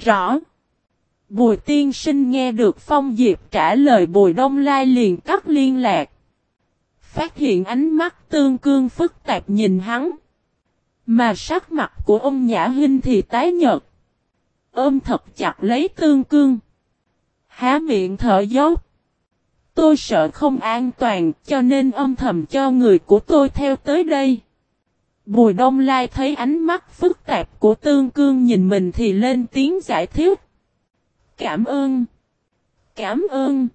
Rõ. Bùi tiên sinh nghe được Phong Diệp trả lời Bùi Đông Lai liền cắt liên lạc. Phát hiện ánh mắt tương cương phức tạp nhìn hắn. Mà sắc mặt của ông Nhã Hinh thì tái nhợt. Ôm thật chặt lấy tương cương. Há miệng thở dốc. Tôi sợ không an toàn cho nên âm thầm cho người của tôi theo tới đây. Bùi Đông Lai thấy ánh mắt phức tạp của Tương Cương nhìn mình thì lên tiếng giải thích. Cảm ơn. Cảm ơn.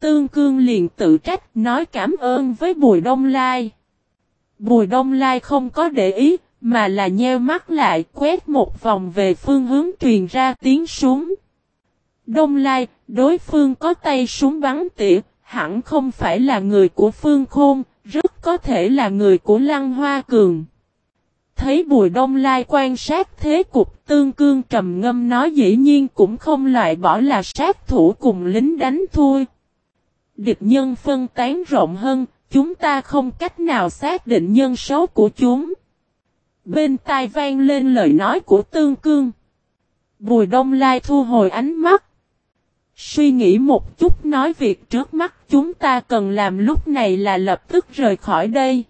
Tương Cương liền tự trách nói cảm ơn với Bùi Đông Lai. Bùi Đông Lai không có để ý, mà là nheo mắt lại quét một vòng về phương hướng truyền ra tiếng súng. Đông Lai, đối phương có tay súng bắn tỉa, hẳn không phải là người của Phương Khôn, rất có thể là người của Lăng Hoa Cường. Thấy Bùi Đông Lai quan sát thế cục tương cương trầm ngâm nói dĩ nhiên cũng không loại bỏ là sát thủ cùng lính đánh thua. Địch nhân phân tán rộng hơn, chúng ta không cách nào xác định nhân số của chúng. Bên tai vang lên lời nói của tương cương. Bùi Đông Lai thu hồi ánh mắt. Suy nghĩ một chút nói việc trước mắt chúng ta cần làm lúc này là lập tức rời khỏi đây.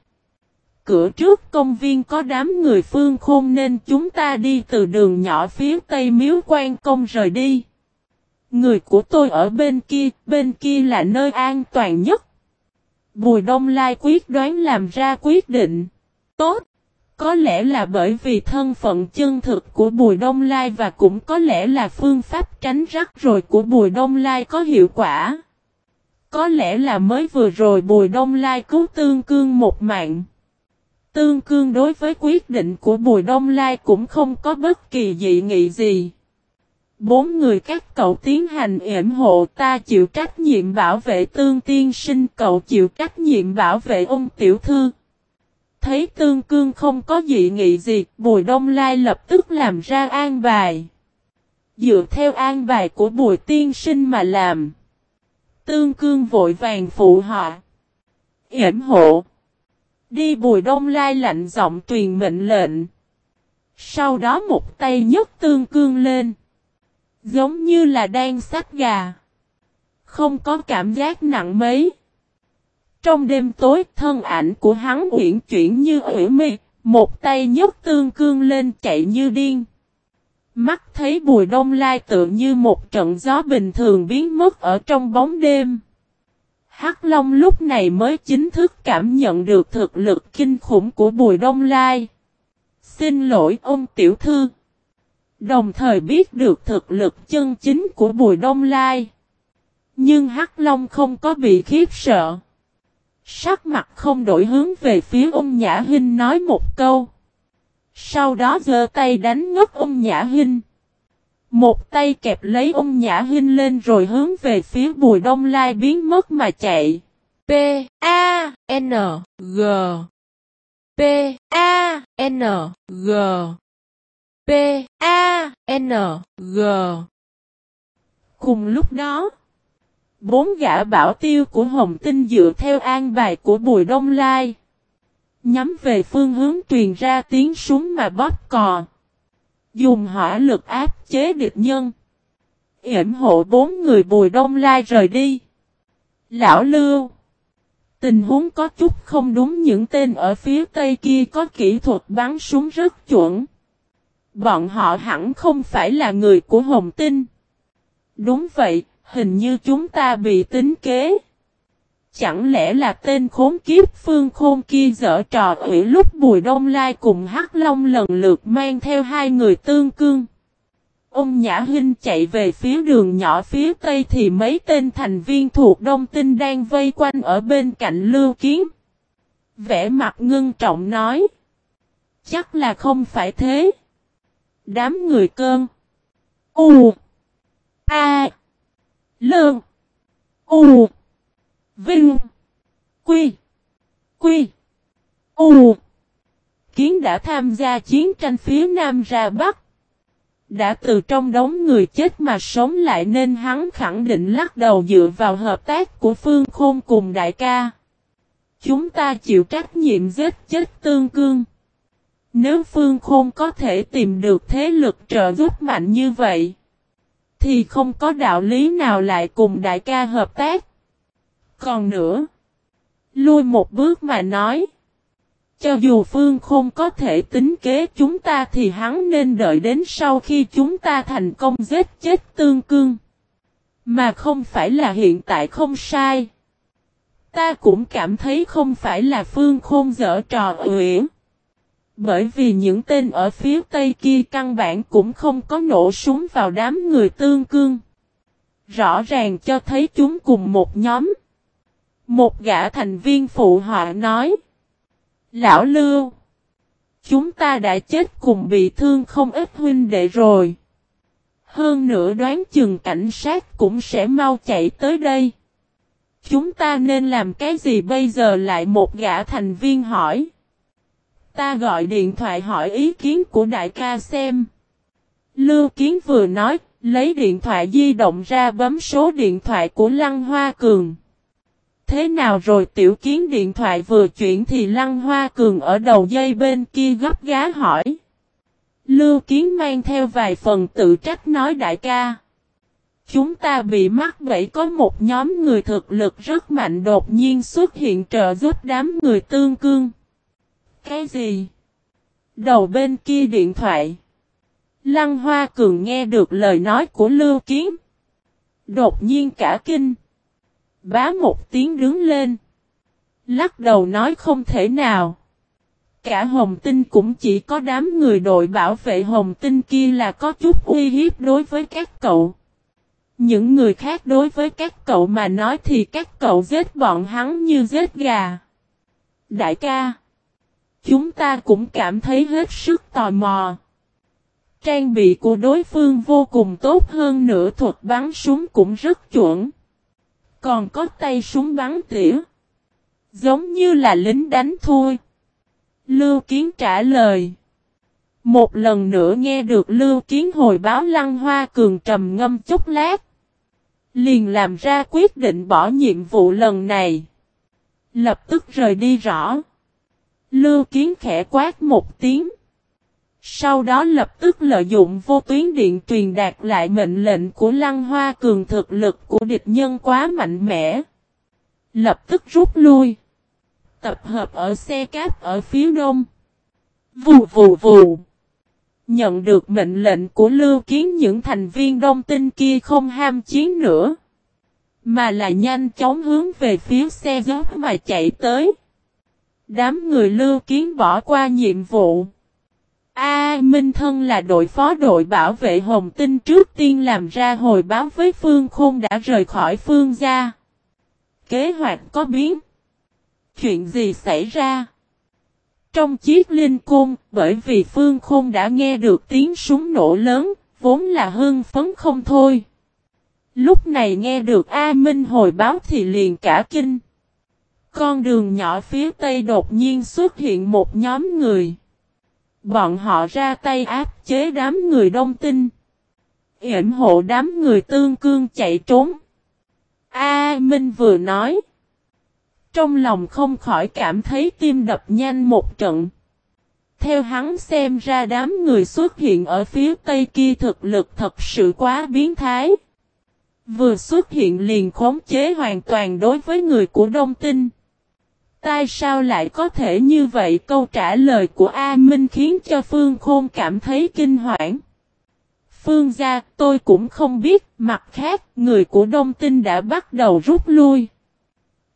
Cửa trước công viên có đám người phương khôn nên chúng ta đi từ đường nhỏ phía tây miếu quan công rời đi. Người của tôi ở bên kia, bên kia là nơi an toàn nhất. Bùi Đông Lai quyết đoán làm ra quyết định. Tốt! Có lẽ là bởi vì thân phận chân thực của Bùi Đông Lai và cũng có lẽ là phương pháp tránh rắc rồi của Bùi Đông Lai có hiệu quả. Có lẽ là mới vừa rồi Bùi Đông Lai cứu Tương Cương một mạng. Tương Cương đối với quyết định của Bùi Đông Lai cũng không có bất kỳ dị nghị gì. Bốn người các cậu tiến hành yểm hộ ta chịu trách nhiệm bảo vệ tương tiên sinh cậu chịu trách nhiệm bảo vệ ông tiểu thư. Thấy tương cương không có dị nghị gì, Bùi Đông Lai lập tức làm ra an bài. Dựa theo an bài của Bùi Tiên Sinh mà làm. Tương cương vội vàng phụ họ. Yểm hộ. Đi Bùi Đông Lai lạnh giọng truyền mệnh lệnh. Sau đó một tay nhấc tương cương lên. Giống như là đang sát gà. Không có cảm giác nặng mấy. Trong đêm tối, thân ảnh của hắn uyển chuyển như ủy mị một tay nhấc tương cương lên chạy như điên. Mắt thấy bùi đông lai tự như một trận gió bình thường biến mất ở trong bóng đêm. Hắc Long lúc này mới chính thức cảm nhận được thực lực kinh khủng của Bùi Đông Lai. Xin lỗi ông tiểu thư. Đồng thời biết được thực lực chân chính của Bùi Đông Lai. Nhưng Hắc Long không có bị khiếp sợ. Sắc mặt không đổi hướng về phía ông Nhã Hinh nói một câu. Sau đó giơ tay đánh ngất ông Nhã Hinh. Một tay kẹp lấy ông Nhã Hinh lên rồi hướng về phía Bùi Đông Lai biến mất mà chạy. P A N G P A N G P A N G Cùng lúc đó, Bốn gã bảo tiêu của Hồng Tinh dựa theo an bài của Bùi Đông Lai. Nhắm về phương hướng truyền ra tiếng súng mà bóp cò. Dùng hỏa lực áp chế địch nhân. Yểm hộ bốn người Bùi Đông Lai rời đi. Lão Lưu. Tình huống có chút không đúng những tên ở phía tây kia có kỹ thuật bắn súng rất chuẩn. Bọn họ hẳn không phải là người của Hồng Tinh. Đúng vậy, Hình như chúng ta bị tính kế. Chẳng lẽ là tên khốn kiếp phương khôn kia dở trò ủy lúc Bùi Đông Lai cùng Hắc Long lần lượt mang theo hai người tương cương. Ông Nhã Hinh chạy về phía đường nhỏ phía tây thì mấy tên thành viên thuộc Đông Tinh đang vây quanh ở bên cạnh Lưu Kiến. Vẽ mặt ngưng trọng nói. Chắc là không phải thế. Đám người cơn. U. A. Lương. U. Vinh. Quy. Quy. U. Kiến đã tham gia chiến tranh phía Nam ra Bắc. Đã từ trong đống người chết mà sống lại nên hắn khẳng định lắc đầu dựa vào hợp tác của Phương Khôn cùng đại ca. Chúng ta chịu trách nhiệm giết chết tương cương. Nếu Phương Khôn có thể tìm được thế lực trợ giúp mạnh như vậy, thì không có đạo lý nào lại cùng đại ca hợp tác. Còn nữa, lui một bước mà nói, cho dù Phương Khôn có thể tính kế chúng ta thì hắn nên đợi đến sau khi chúng ta thành công giết chết tương cương. Mà không phải là hiện tại không sai. Ta cũng cảm thấy không phải là Phương Khôn dở trò uyển. Bởi vì những tên ở phía tây kia căn bản cũng không có nổ súng vào đám người tương cương. Rõ ràng cho thấy chúng cùng một nhóm. Một gã thành viên phụ họa nói. Lão Lưu. Chúng ta đã chết cùng bị thương không ít huynh đệ rồi. Hơn nữa đoán chừng cảnh sát cũng sẽ mau chạy tới đây. Chúng ta nên làm cái gì bây giờ lại một gã thành viên hỏi. Ta gọi điện thoại hỏi ý kiến của đại ca xem. Lưu Kiến vừa nói, lấy điện thoại di động ra bấm số điện thoại của Lăng Hoa Cường. Thế nào rồi tiểu kiến điện thoại vừa chuyển thì Lăng Hoa Cường ở đầu dây bên kia gấp gá hỏi. Lưu Kiến mang theo vài phần tự trách nói đại ca. Chúng ta bị mắc bẫy có một nhóm người thực lực rất mạnh đột nhiên xuất hiện trợ giúp đám người tương cương. Cái gì? Đầu bên kia điện thoại. Lăng Hoa Cường nghe được lời nói của Lưu Kiến. Đột nhiên cả kinh. Bá một tiếng đứng lên. Lắc đầu nói không thể nào. Cả Hồng Tinh cũng chỉ có đám người đội bảo vệ Hồng Tinh kia là có chút uy hiếp đối với các cậu. Những người khác đối với các cậu mà nói thì các cậu giết bọn hắn như giết gà. Đại ca. Chúng ta cũng cảm thấy hết sức tò mò. Trang bị của đối phương vô cùng tốt hơn nữa thuật bắn súng cũng rất chuẩn. Còn có tay súng bắn tỉa. Giống như là lính đánh thôi. Lưu Kiến trả lời. Một lần nữa nghe được Lưu Kiến hồi báo Lăng Hoa Cường trầm ngâm chút lát. Liền làm ra quyết định bỏ nhiệm vụ lần này. Lập tức rời đi rõ. Lưu Kiến khẽ quát một tiếng. Sau đó lập tức lợi dụng vô tuyến điện truyền đạt lại mệnh lệnh của Lăng Hoa Cường thực lực của địch nhân quá mạnh mẽ. Lập tức rút lui. Tập hợp ở xe cáp ở phía đông. Vù vù vù. Nhận được mệnh lệnh của Lưu Kiến những thành viên đông tinh kia không ham chiến nữa. Mà là nhanh chóng hướng về phía xe gió mà chạy tới. Đám người Lưu Kiến bỏ qua nhiệm vụ. A Minh Thân là đội phó đội bảo vệ Hồng Tinh trước tiên làm ra hồi báo với Phương Khôn đã rời khỏi Phương gia. Kế hoạch có biến. Chuyện gì xảy ra? Trong chiếc linh cung, bởi vì Phương Khôn đã nghe được tiếng súng nổ lớn, vốn là hưng phấn không thôi. Lúc này nghe được A Minh hồi báo thì liền cả kinh. Con đường nhỏ phía tây đột nhiên xuất hiện một nhóm người. Bọn họ ra tay áp chế đám người đông tinh. Yểm hộ đám người tương cương chạy trốn. A Minh vừa nói. Trong lòng không khỏi cảm thấy tim đập nhanh một trận. Theo hắn xem ra đám người xuất hiện ở phía tây kia thực lực thật sự quá biến thái. Vừa xuất hiện liền khống chế hoàn toàn đối với người của Đông Tinh. Tại sao lại có thể như vậy câu trả lời của A Minh khiến cho Phương Khôn cảm thấy kinh hoảng. Phương gia tôi cũng không biết, mặt khác người của Đông Tinh đã bắt đầu rút lui.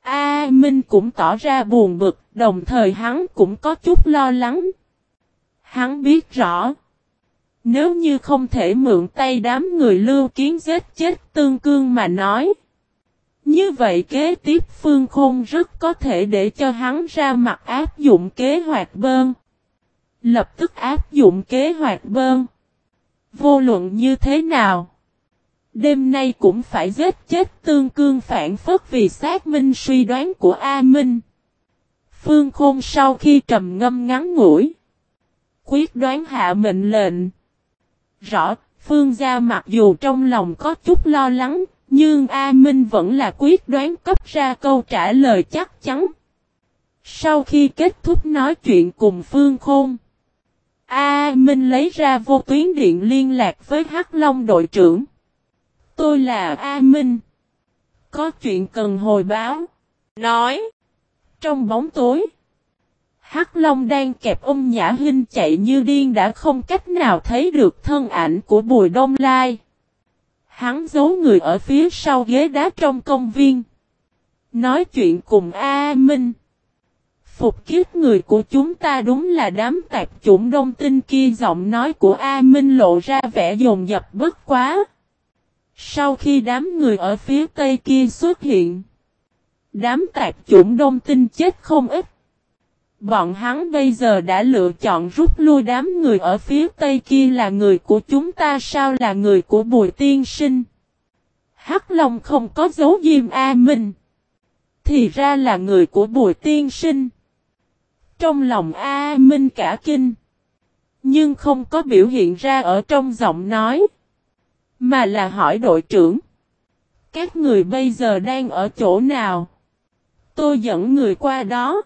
A Minh cũng tỏ ra buồn bực, đồng thời hắn cũng có chút lo lắng. Hắn biết rõ. Nếu như không thể mượn tay đám người lưu kiến giết chết tương cương mà nói. Như vậy kế tiếp Phương Khôn rất có thể để cho hắn ra mặt áp dụng kế hoạch bơn. Lập tức áp dụng kế hoạch bơn. Vô luận như thế nào? Đêm nay cũng phải giết chết tương cương phản phất vì xác minh suy đoán của A Minh. Phương Khôn sau khi trầm ngâm ngắn ngủi. Quyết đoán hạ mệnh lệnh. Rõ, Phương gia mặc dù trong lòng có chút lo lắng, nhưng A Minh vẫn là quyết đoán cấp ra câu trả lời chắc chắn. Sau khi kết thúc nói chuyện cùng Phương Khôn, A Minh lấy ra vô tuyến điện liên lạc với Hắc Long đội trưởng. Tôi là A Minh. Có chuyện cần hồi báo. Nói. Trong bóng tối. Hắc Long đang kẹp ông Nhã Hinh chạy như điên đã không cách nào thấy được thân ảnh của Bùi Đông Lai. Hắn giấu người ở phía sau ghế đá trong công viên. Nói chuyện cùng A Minh. Phục kiếp người của chúng ta đúng là đám tạp chủng đông tinh kia giọng nói của A Minh lộ ra vẻ dồn dập bất quá. Sau khi đám người ở phía tây kia xuất hiện, đám tạp chủng đông tinh chết không ít. Bọn hắn bây giờ đã lựa chọn rút lui đám người ở phía tây kia là người của chúng ta sao là người của Bùi Tiên Sinh. Hắc Long không có dấu diêm A Minh. Thì ra là người của Bùi Tiên Sinh. Trong lòng A Minh cả kinh. Nhưng không có biểu hiện ra ở trong giọng nói. Mà là hỏi đội trưởng. Các người bây giờ đang ở chỗ nào? Tôi dẫn người qua đó.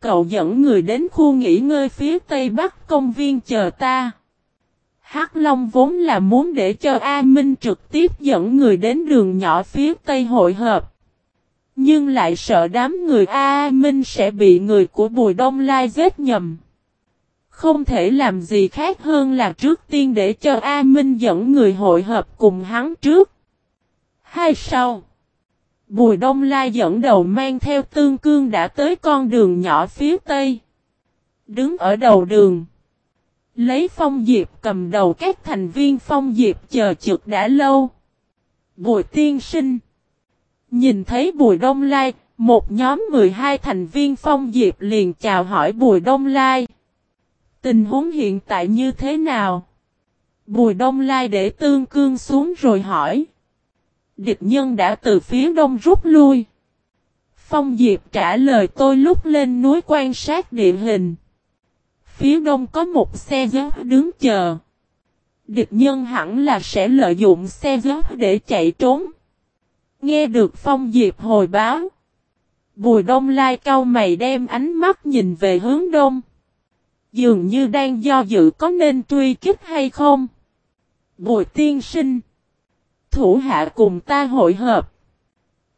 Cậu dẫn người đến khu nghỉ ngơi phía tây bắc công viên chờ ta. Hắc Long vốn là muốn để cho A Minh trực tiếp dẫn người đến đường nhỏ phía tây hội hợp. Nhưng lại sợ đám người A Minh sẽ bị người của Bùi Đông Lai giết nhầm. Không thể làm gì khác hơn là trước tiên để cho A Minh dẫn người hội hợp cùng hắn trước. Hai sau. Bùi Đông Lai dẫn đầu mang theo tương cương đã tới con đường nhỏ phía tây. Đứng ở đầu đường. Lấy phong diệp cầm đầu các thành viên phong diệp chờ trực đã lâu. Bùi tiên sinh. Nhìn thấy Bùi Đông Lai, một nhóm 12 thành viên phong diệp liền chào hỏi Bùi Đông Lai. Tình huống hiện tại như thế nào? Bùi Đông Lai để tương cương xuống rồi hỏi. Địch nhân đã từ phía đông rút lui. Phong Diệp trả lời tôi lúc lên núi quan sát địa hình. Phía đông có một xe giáp đứng chờ. Địch nhân hẳn là sẽ lợi dụng xe giáp để chạy trốn. Nghe được Phong Diệp hồi báo. Bùi đông lai cao mày đem ánh mắt nhìn về hướng đông. Dường như đang do dự có nên truy kích hay không. Bùi tiên sinh. Thủ hạ cùng ta hội hợp.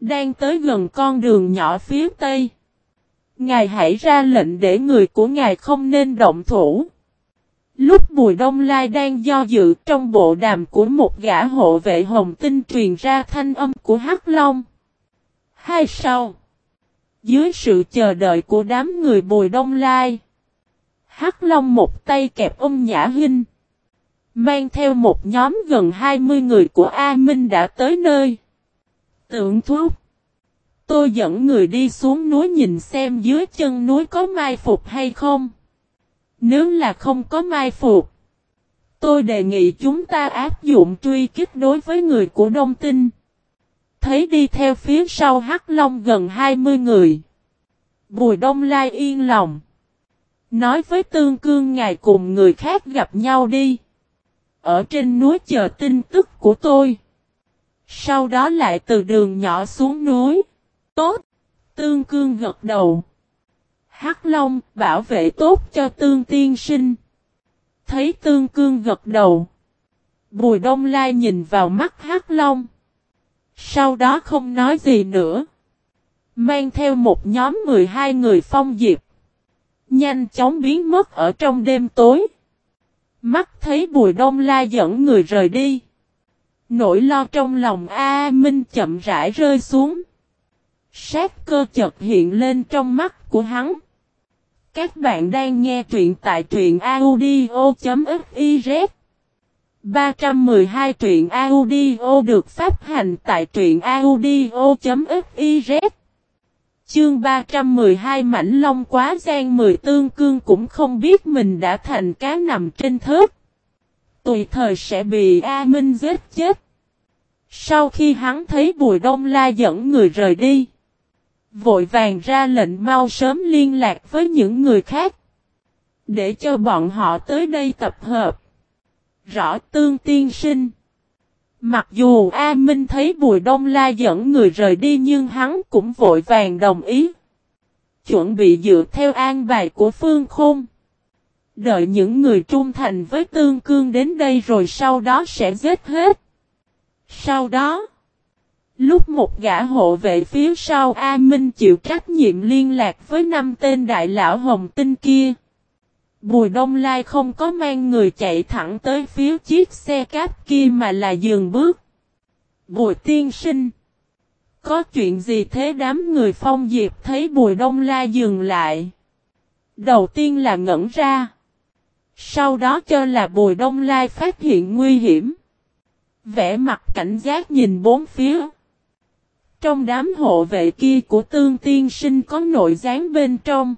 Đang tới gần con đường nhỏ phía tây. Ngài hãy ra lệnh để người của ngài không nên động thủ. Lúc Bùi Đông Lai đang do dự trong bộ đàm của một gã hộ vệ hồng tinh truyền ra thanh âm của Hắc Long. Hai sau. Dưới sự chờ đợi của đám người Bùi Đông Lai. Hắc Long một tay kẹp ông Nhã Hinh. Mang theo một nhóm gần 20 người của A Minh đã tới nơi. Tượng thuốc. Tôi dẫn người đi xuống núi nhìn xem dưới chân núi có mai phục hay không. Nếu là không có mai phục. Tôi đề nghị chúng ta áp dụng truy kích đối với người của Đông Tinh. Thấy đi theo phía sau Hắc Long gần 20 người. Bùi Đông Lai yên lòng. Nói với Tương Cương ngài cùng người khác gặp nhau đi. Ở trên núi chờ tin tức của tôi. Sau đó lại từ đường nhỏ xuống núi. Tốt. Tương Cương gật đầu. Hắc Long bảo vệ tốt cho Tương Tiên Sinh. Thấy Tương Cương gật đầu. Bùi Đông Lai nhìn vào mắt Hắc Long. Sau đó không nói gì nữa. Mang theo một nhóm 12 người phong diệp. Nhanh chóng biến mất ở trong đêm tối. Mắt thấy Bùi Đông la dẫn người rời đi. Nỗi lo trong lòng A Minh chậm rãi rơi xuống. Sát cơ chợt hiện lên trong mắt của hắn. Các bạn đang nghe truyện tại truyện audio.fiz 312 truyện audio được phát hành tại truyện audio.fiz Chương 312 Mảnh Long quá gian mười tương cương cũng không biết mình đã thành cá nằm trên thớt. Tùy thời sẽ bị A Minh giết chết. Sau khi hắn thấy Bùi Đông La dẫn người rời đi. Vội vàng ra lệnh mau sớm liên lạc với những người khác. Để cho bọn họ tới đây tập hợp. Rõ tương tiên sinh. Mặc dù A Minh thấy Bùi Đông La dẫn người rời đi nhưng hắn cũng vội vàng đồng ý. Chuẩn bị dựa theo an bài của Phương Khôn. Đợi những người trung thành với tương cương đến đây rồi sau đó sẽ giết hết. Sau đó, lúc một gã hộ vệ phía sau A Minh chịu trách nhiệm liên lạc với năm tên đại lão hồng tinh kia. Bùi Đông Lai không có mang người chạy thẳng tới phía chiếc xe cáp kia mà là dừng bước. Bùi tiên sinh. Có chuyện gì thế đám người phong diệp thấy bùi Đông Lai dừng lại. Đầu tiên là ngẩn ra. Sau đó cho là bùi Đông Lai phát hiện nguy hiểm. Vẽ mặt cảnh giác nhìn bốn phía. Trong đám hộ vệ kia của tương tiên sinh có nội gián bên trong.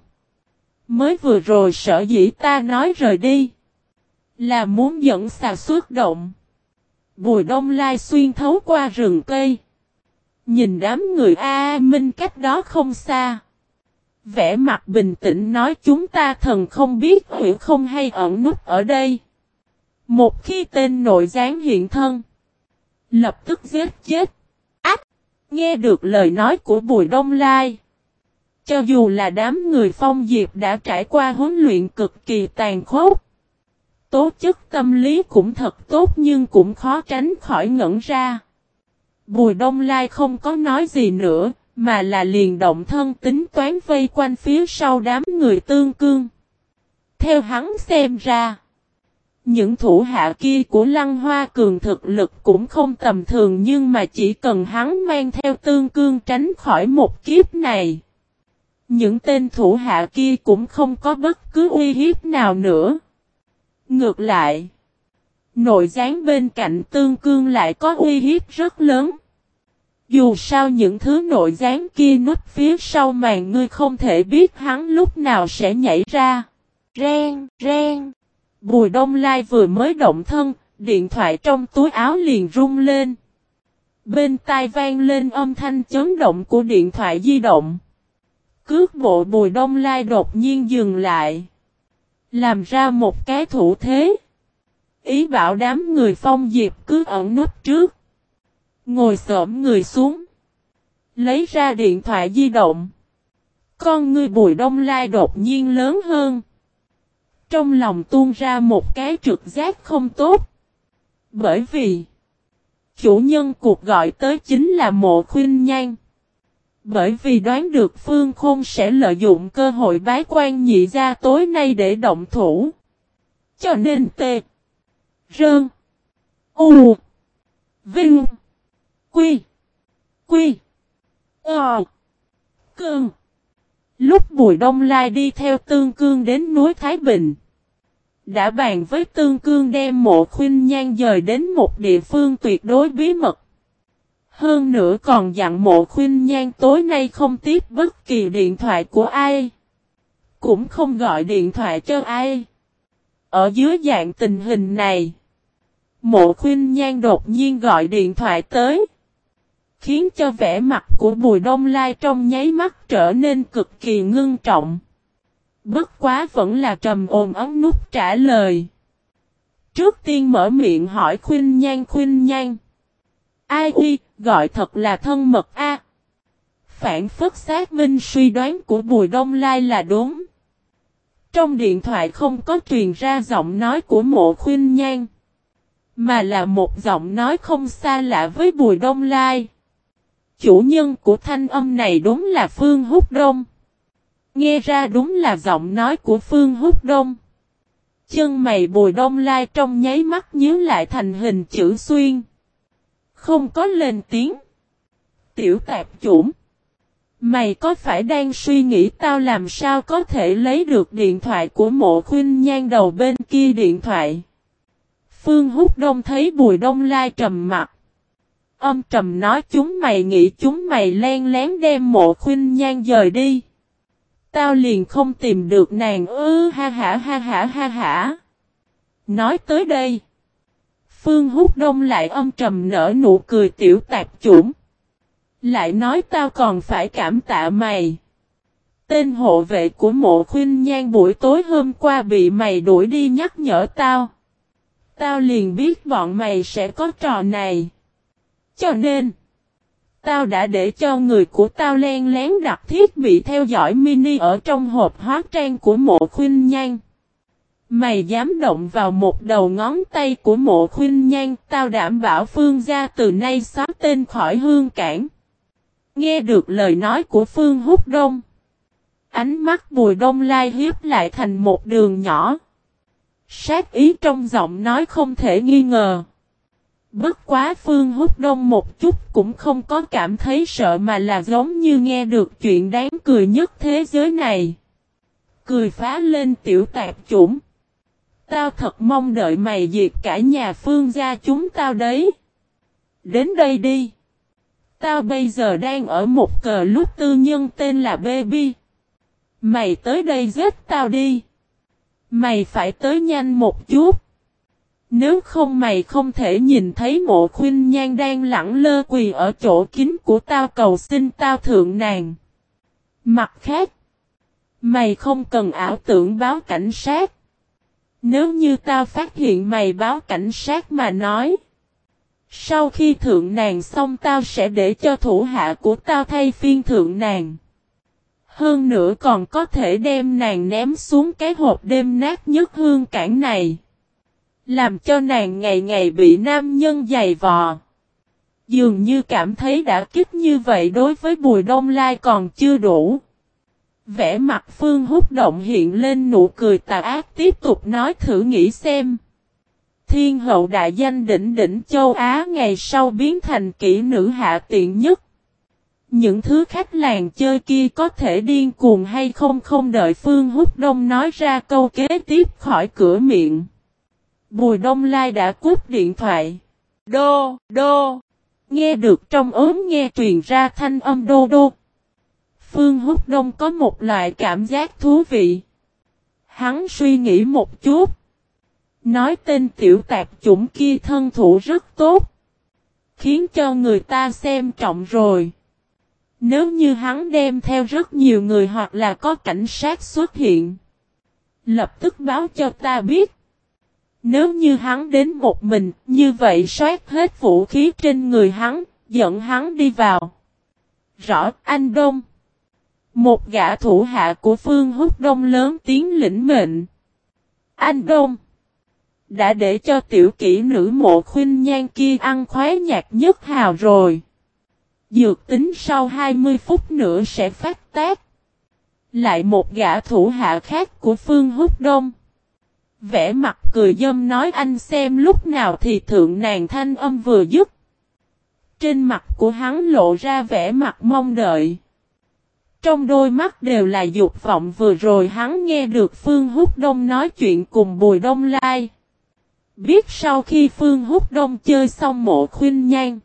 Mới vừa rồi sở dĩ ta nói rời đi. Là muốn dẫn xà xuất động. Bùi đông lai xuyên thấu qua rừng cây. Nhìn đám người A, Minh cách đó không xa. Vẽ mặt bình tĩnh nói chúng ta thần không biết hiểu không hay ẩn nút ở đây. Một khi tên nội gián hiện thân. Lập tức giết chết. Ách! Nghe được lời nói của Bùi Đông Lai. Cho dù là đám người phong diệp đã trải qua huấn luyện cực kỳ tàn khốc. Tố chất tâm lý cũng thật tốt nhưng cũng khó tránh khỏi ngẩn ra. Bùi Đông Lai không có nói gì nữa, mà là liền động thân tính toán vây quanh phía sau đám người tương cương. Theo hắn xem ra, những thủ hạ kia của Lăng Hoa Cường thực lực cũng không tầm thường nhưng mà chỉ cần hắn mang theo tương cương tránh khỏi một kiếp này. Những tên thủ hạ kia cũng không có bất cứ uy hiếp nào nữa. Ngược lại, nội gián bên cạnh tương cương lại có uy hiếp rất lớn. Dù sao những thứ nội gián kia núp phía sau màn ngươi không thể biết hắn lúc nào sẽ nhảy ra. Ren, ren. Bùi đông lai vừa mới động thân, điện thoại trong túi áo liền rung lên. Bên tai vang lên âm thanh chấn động của điện thoại di động. Cước bộ bùi đông lai đột nhiên dừng lại. Làm ra một cái thủ thế. Ý bảo đám người phong diệp cứ ẩn nút trước. Ngồi xổm người xuống. Lấy ra điện thoại di động. Con người bùi đông lai đột nhiên lớn hơn. Trong lòng tuôn ra một cái trực giác không tốt. Bởi vì. Chủ nhân cuộc gọi tới chính là mộ khuyên nhan. Bởi vì đoán được Phương Khôn sẽ lợi dụng cơ hội bái quan nhị ra tối nay để động thủ. Cho nên tê. Rơn. U. Vinh. Quy. Quy. Ờ. Cơn. Lúc Bùi Đông Lai đi theo Tương Cương đến núi Thái Bình. Đã bàn với Tương Cương đem mộ khuyên nhan dời đến một địa phương tuyệt đối bí mật. Hơn nữa còn dặn mộ khuyên nhan tối nay không tiếp bất kỳ điện thoại của ai. Cũng không gọi điện thoại cho ai. Ở dưới dạng tình hình này. Mộ khuyên nhan đột nhiên gọi điện thoại tới. Khiến cho vẻ mặt của Bùi Đông Lai trong nháy mắt trở nên cực kỳ ngưng trọng. Bất quá vẫn là trầm ồn ấm nút trả lời. Trước tiên mở miệng hỏi khuyên nhan khuyên nhan. Ai uy, gọi thật là thân mật A. Phản phất xác minh suy đoán của Bùi Đông Lai là đúng. Trong điện thoại không có truyền ra giọng nói của mộ khuyên nhan. Mà là một giọng nói không xa lạ với Bùi Đông Lai. Chủ nhân của thanh âm này đúng là Phương Húc Đông. Nghe ra đúng là giọng nói của Phương Húc Đông. Chân mày Bùi Đông Lai trong nháy mắt nhíu lại thành hình chữ xuyên. Không có lên tiếng. Tiểu tạp chủng. Mày có phải đang suy nghĩ tao làm sao có thể lấy được điện thoại của mộ khuyên nhan đầu bên kia điện thoại? Phương Húc Đông thấy Bùi Đông Lai trầm mặt. Âm trầm nói chúng mày nghĩ chúng mày len lén đem mộ khuyên nhan dời đi. Tao liền không tìm được nàng ư, ha ha ha ha ha ha. Nói tới đây. Phương hút đông lại âm trầm nở nụ cười tiểu tạp chủng. Lại nói tao còn phải cảm tạ mày. Tên hộ vệ của mộ khuyên nhan buổi tối hôm qua bị mày đuổi đi nhắc nhở tao. Tao liền biết bọn mày sẽ có trò này. Cho nên, tao đã để cho người của tao len lén đặt thiết bị theo dõi mini ở trong hộp hóa trang của mộ khuyên nhan. Mày dám động vào một đầu ngón tay của mộ khuyên nhan, tao đảm bảo Phương gia từ nay xóa tên khỏi hương cảng. Nghe được lời nói của Phương Húc Đông. Ánh mắt Bùi Đông Lai hiếp lại thành một đường nhỏ. Sát ý trong giọng nói không thể nghi ngờ. Bất quá Phương Húc Đông một chút cũng không có cảm thấy sợ mà là giống như nghe được chuyện đáng cười nhất thế giới này. Cười phá lên tiểu tạp chủng. Tao thật mong đợi mày diệt cả nhà Phương gia chúng tao đấy. Đến đây đi. Tao bây giờ đang ở một cờ lúc tư nhân tên là Baby. Mày tới đây giết tao đi. Mày phải tới nhanh một chút. Nếu không mày không thể nhìn thấy mộ khuyên nhan đang lẳng lơ quỳ ở chỗ kín của tao cầu xin tao thượng nàng. Mặt khác, mày không cần ảo tưởng báo cảnh sát. Nếu như tao phát hiện mày báo cảnh sát mà nói. Sau khi thượng nàng xong tao sẽ để cho thủ hạ của tao thay phiên thượng nàng. Hơn nữa còn có thể đem nàng ném xuống cái hộp đêm nát nhất hương cảng này. Làm cho nàng ngày ngày bị nam nhân dày vò. Dường như cảm thấy đã kích như vậy đối với Bùi Đông Lai còn chưa đủ. Vẽ mặt Phương hút động hiện lên nụ cười tà ác tiếp tục nói thử nghĩ xem. Thiên hậu đại danh đỉnh đỉnh châu Á ngày sau biến thành kỹ nữ hạ tiện nhất. Những thứ khách làng chơi kia có thể điên cuồng hay không không đợi Phương Húc Đông nói ra câu kế tiếp khỏi cửa miệng. Bùi Đông Lai đã cúp điện thoại. Đô, đô. Nghe được trong ốm nghe truyền ra thanh âm đô đô. Phương Húc Đông có một loại cảm giác thú vị. Hắn suy nghĩ một chút. Nói tên tiểu tạp chủng kia thân thủ rất tốt. Khiến cho người ta xem trọng rồi. Nếu như hắn đem theo rất nhiều người hoặc là có cảnh sát xuất hiện. Lập tức báo cho ta biết. Nếu như hắn đến một mình, như vậy soát hết vũ khí trên người hắn, dẫn hắn đi vào. Rõ, anh Đông. Một gã thủ hạ của Phương Húc Đông lớn tiếng lĩnh mệnh. Anh Đông. Đã để cho tiểu kỹ nữ mộ khuyên nhan kia ăn khoái nhạc nhất hào rồi. Dược tính sau 20 phút nữa sẽ phát tác. Lại một gã thủ hạ khác của Phương Húc Đông. Vẽ mặt cười dâm nói anh xem lúc nào thì thượng nàng thanh âm vừa dứt. Trên mặt của hắn lộ ra vẻ mặt mong đợi. Trong đôi mắt đều là dục vọng vừa rồi hắn nghe được Phương Húc Đông nói chuyện cùng Bùi Đông Lai. Biết sau khi Phương Húc Đông chơi xong mộ khuyên nhan.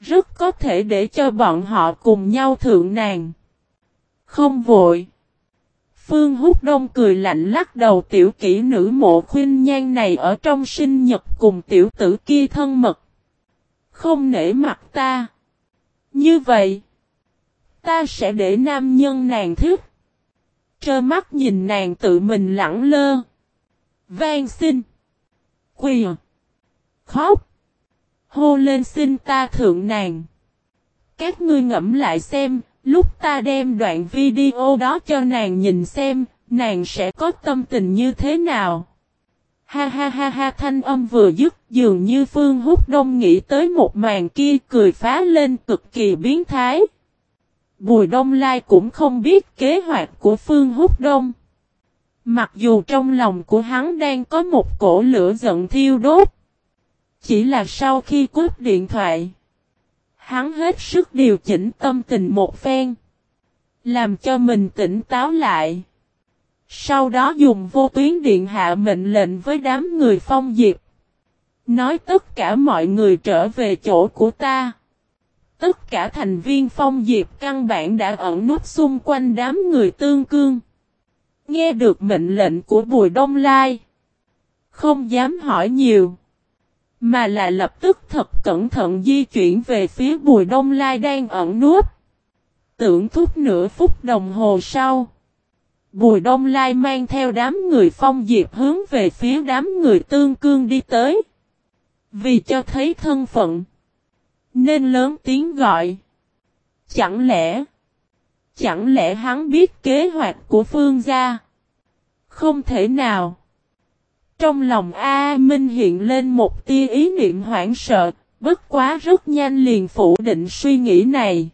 Rất có thể để cho bọn họ cùng nhau thượng nàng. Không vội. Phương Húc Đông cười lạnh lắc đầu tiểu kỹ nữ mộ khuyên nhan này ở trong sinh nhật cùng tiểu tử kia thân mật. Không nể mặt ta. Như vậy, ta sẽ để nam nhân nàng thức. Trơ mắt nhìn nàng tự mình lẳng lơ. Vang xin. Quỳ. Khóc. Hô lên xin ta thượng nàng. Các ngươi ngẫm lại xem, lúc ta đem đoạn video đó cho nàng nhìn xem, nàng sẽ có tâm tình như thế nào. Ha ha ha ha thanh âm vừa dứt dường như Phương Húc Đông nghĩ tới một màn kia cười phá lên cực kỳ biến thái. Bùi Đông Lai cũng không biết kế hoạch của Phương Húc Đông. Mặc dù trong lòng của hắn đang có một cổ lửa giận thiêu đốt. Chỉ là sau khi cúp điện thoại. Hắn hết sức điều chỉnh tâm tình một phen. Làm cho mình tỉnh táo lại. Sau đó dùng vô tuyến điện hạ mệnh lệnh với đám người phong diệp. Nói tất cả mọi người trở về chỗ của ta. Tất cả thành viên phong diệp căn bản đã ẩn nút xung quanh đám người tương cương. Nghe được mệnh lệnh của Bùi Đông Lai. Không dám hỏi nhiều. Mà là lập tức thật cẩn thận di chuyển về phía Bùi Đông Lai đang ẩn nút. Tưởng thúc nửa phút đồng hồ sau. Bùi Đông Lai mang theo đám người phong diệp hướng về phía đám người tương cương đi tới. Vì cho thấy thân phận. Nên lớn tiếng gọi. Chẳng lẽ. Chẳng lẽ hắn biết kế hoạch của phương gia? Không thể nào. Trong lòng A Minh hiện lên một tia ý niệm hoảng sợ, bất quá rất nhanh liền phủ định suy nghĩ này.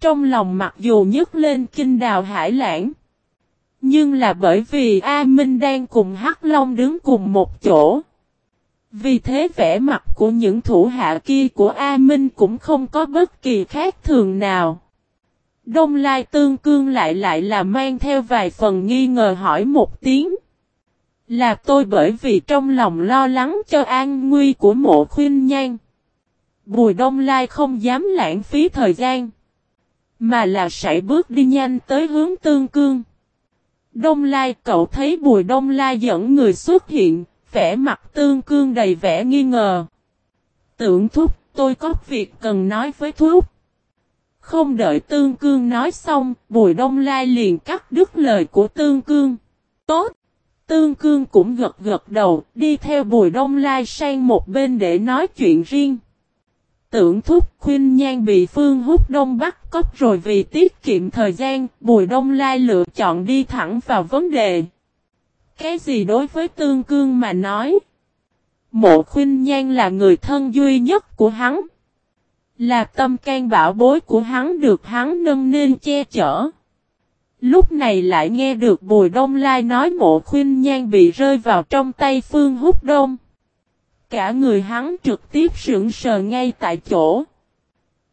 Trong lòng mặc dù nhấc lên kinh đào hải lãng, nhưng là bởi vì A Minh đang cùng Hắc Long đứng cùng một chỗ. Vì thế vẻ mặt của những thủ hạ kia của A Minh cũng không có bất kỳ khác thường nào. Đông Lai Tương Cương lại lại là mang theo vài phần nghi ngờ hỏi một tiếng. Là tôi bởi vì trong lòng lo lắng cho an nguy của mộ khuyên nhan. Bùi Đông Lai không dám lãng phí thời gian. Mà là sải bước đi nhanh tới hướng Tương Cương. Đông Lai cậu thấy Bùi Đông Lai dẫn người xuất hiện, vẻ mặt Tương Cương đầy vẻ nghi ngờ. Tưởng thúc, tôi có việc cần nói với thúc. Không đợi Tương Cương nói xong, Bùi Đông Lai liền cắt đứt lời của Tương Cương. Tốt! Tương Cương cũng gật gật đầu, đi theo Bùi Đông Lai sang một bên để nói chuyện riêng. Tưởng thúc khuyên nhan bị Phương hút Đông bắt cóc rồi vì tiết kiệm thời gian, Bùi Đông Lai lựa chọn đi thẳng vào vấn đề. Cái gì đối với Tương Cương mà nói? Mộ khuyên nhan là người thân duy nhất của hắn. Là tâm can bảo bối của hắn được hắn nâng nên che chở. Lúc này lại nghe được Bùi Đông Lai nói mộ khuyên nhan bị rơi vào trong tay Phương Húc Đông. Cả người hắn trực tiếp sững sờ ngay tại chỗ.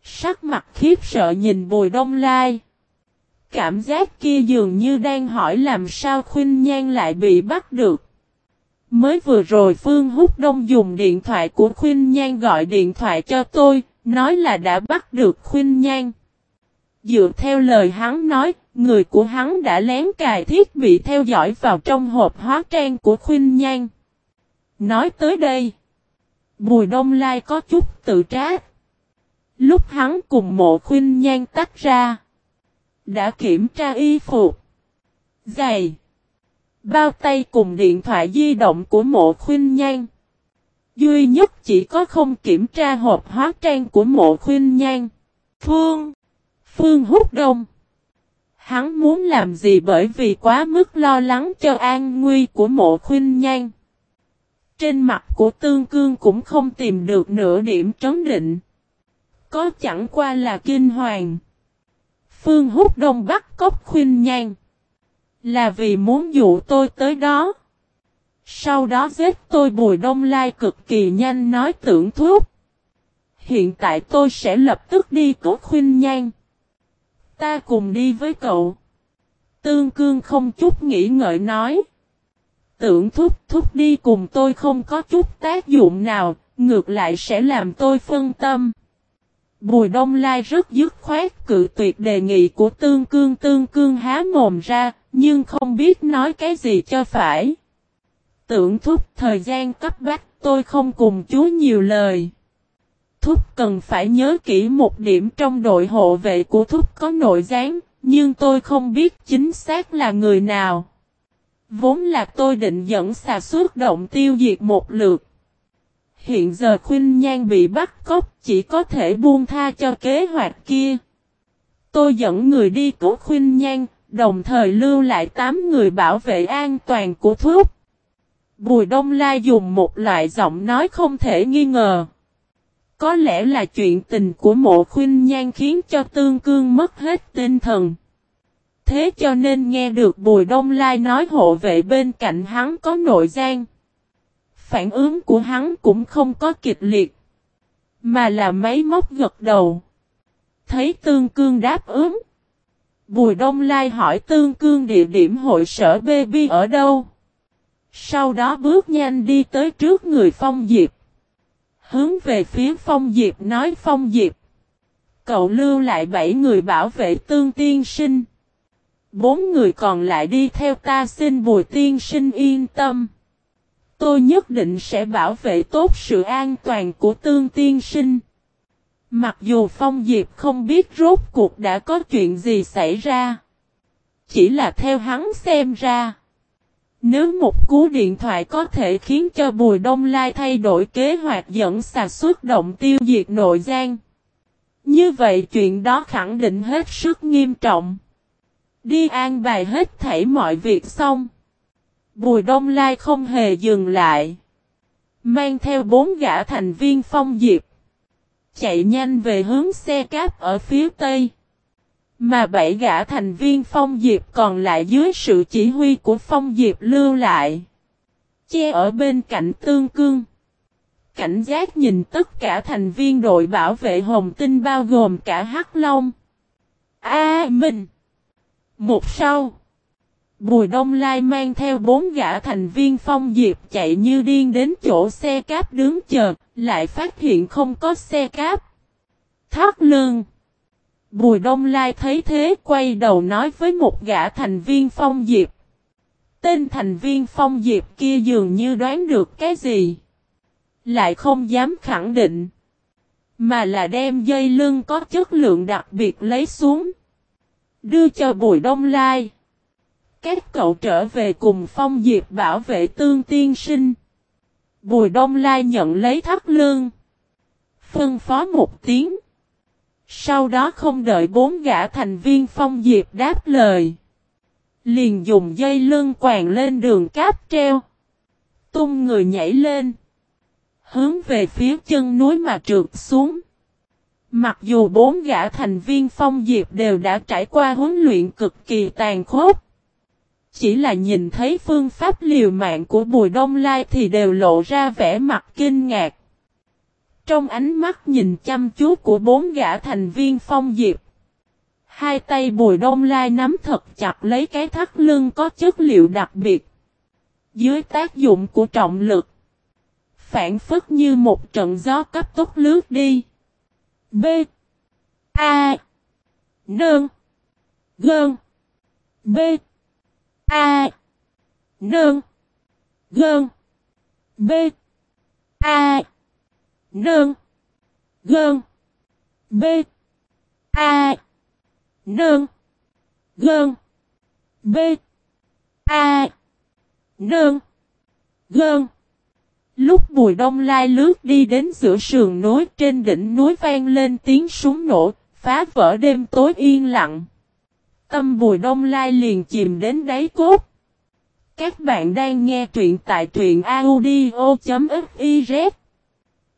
Sắc mặt khiếp sợ nhìn Bùi Đông Lai. Cảm giác kia dường như đang hỏi làm sao khuyên nhan lại bị bắt được. Mới vừa rồi Phương Húc Đông dùng điện thoại của khuyên nhan gọi điện thoại cho tôi, nói là đã bắt được khuyên nhan. Dựa theo lời hắn nói, người của hắn đã lén cài thiết bị theo dõi vào trong hộp hóa trang của khuyên nhan. Nói tới đây, Bùi Đông Lai có chút tự trách. Lúc hắn cùng mộ khuyên nhan tách ra, đã kiểm tra y phục, giày, bao tay cùng điện thoại di động của mộ khuyên nhan. Duy nhất chỉ có không kiểm tra hộp hóa trang của mộ khuyên nhan. Phương Phương hút đông. Hắn muốn làm gì bởi vì quá mức lo lắng cho an nguy của mộ khuyên nhan. Trên mặt của tương cương cũng không tìm được nửa điểm trấn định. Có chẳng qua là kinh hoàng. Phương hút đông Bắc cốc khuyên nhan. Là vì muốn dụ tôi tới đó. Sau đó giết tôi bùi đông lai cực kỳ nhanh nói tưởng thuốc. Hiện tại tôi sẽ lập tức đi cứu khuyên nhan. Ta cùng đi với cậu. Tương cương không chút nghĩ ngợi nói. Tưởng thúc thúc đi cùng tôi không có chút tác dụng nào, ngược lại sẽ làm tôi phân tâm. Bùi Đông Lai rất dứt khoát cự tuyệt đề nghị của Tương Cương Tương Cương há mồm ra, nhưng không biết nói cái gì cho phải. Tưởng thúc thời gian cấp bách tôi không cùng chú nhiều lời. Thúc cần phải nhớ kỹ một điểm trong đội hộ vệ của Thúc có nội gián, nhưng tôi không biết chính xác là người nào. Vốn là tôi định dẫn xà suốt động tiêu diệt một lượt. Hiện giờ khuyên nhan bị bắt cóc chỉ có thể buông tha cho kế hoạch kia. Tôi dẫn người đi cứu khuyên nhan, đồng thời lưu lại 8 người bảo vệ an toàn của thuốc. Bùi Đông Lai dùng một loại giọng nói không thể nghi ngờ. Có lẽ là chuyện tình của mộ khuyên nhan khiến cho tương cương mất hết tinh thần. Thế cho nên nghe được Bùi Đông Lai nói hộ vệ bên cạnh hắn có nội gian. Phản ứng của hắn cũng không có kịch liệt. Mà là máy móc gật đầu. Thấy tương cương đáp ứng. Bùi Đông Lai hỏi tương cương địa điểm hội sở baby ở đâu. Sau đó bước nhanh đi tới trước người phong diệp. Hướng về phía Phong Diệp nói, Phong Diệp. Cậu lưu lại bảy người bảo vệ tương tiên sinh. Bốn người còn lại đi theo ta xin bùi tiên sinh yên tâm. Tôi nhất định sẽ bảo vệ tốt sự an toàn của tương tiên sinh. Mặc dù Phong Diệp không biết rốt cuộc đã có chuyện gì xảy ra. Chỉ là theo hắn xem ra. Nếu một cú điện thoại có thể khiến cho Bùi Đông Lai thay đổi kế hoạch dẫn xà xuất động tiêu diệt nội gian. Như vậy chuyện đó khẳng định hết sức nghiêm trọng. Đi an bài hết thảy mọi việc xong. Bùi Đông Lai không hề dừng lại. Mang theo bốn gã thành viên phong diệp. Chạy nhanh về hướng xe cáp ở phía tây. Mà bảy gã thành viên phong diệp còn lại dưới sự chỉ huy của phong diệp lưu lại. Che ở bên cạnh tương cương. Cảnh giác nhìn tất cả thành viên đội bảo vệ hồng tinh bao gồm cả Hắc Long. A Minh. Một sau. Bùi Đông Lai mang theo bốn gã thành viên phong diệp chạy như điên đến chỗ xe cáp đứng chờ, lại phát hiện không có xe cáp. Thắt lưng. Bùi Đông Lai thấy thế quay đầu nói với một gã thành viên phong diệp. Tên thành viên phong diệp kia dường như đoán được cái gì. Lại không dám khẳng định. Mà là đem dây lưng có chất lượng đặc biệt lấy xuống. Đưa cho Bùi Đông Lai. Các cậu trở về cùng phong diệp bảo vệ tương tiên sinh. Bùi Đông Lai nhận lấy thắt lương. Phân phó một tiếng. Sau đó không đợi bốn gã thành viên phong diệp đáp lời. Liền dùng dây lưng quàng lên đường cáp treo. Tung người nhảy lên. Hướng về phía chân núi mà trượt xuống. Mặc dù bốn gã thành viên phong diệp đều đã trải qua huấn luyện cực kỳ tàn khốc. Chỉ là nhìn thấy phương pháp liều mạng của Bùi Đông Lai thì đều lộ ra vẻ mặt kinh ngạc. Trong ánh mắt nhìn chăm chú của bốn gã thành viên phong diệp. Hai tay Bùi Đông Lai nắm thật chặt lấy cái thắt lưng có chất liệu đặc biệt. Dưới tác dụng của trọng lực. Phản phất như một trận gió cấp tốc lướt đi. B. A. Nương. Gơn. B. A. Nương. Gơn. B. A. Nương. Gơn. B. A. Nương. Gơn. B. A. Nương. Gơn. Lúc Bùi Đông Lai lướt đi đến giữa sườn núi trên đỉnh núi vang lên tiếng súng nổ, phá vỡ đêm tối yên lặng. Tâm Bùi Đông Lai liền chìm đến đáy cốt. Các bạn đang nghe truyện tại truyện audio.fiz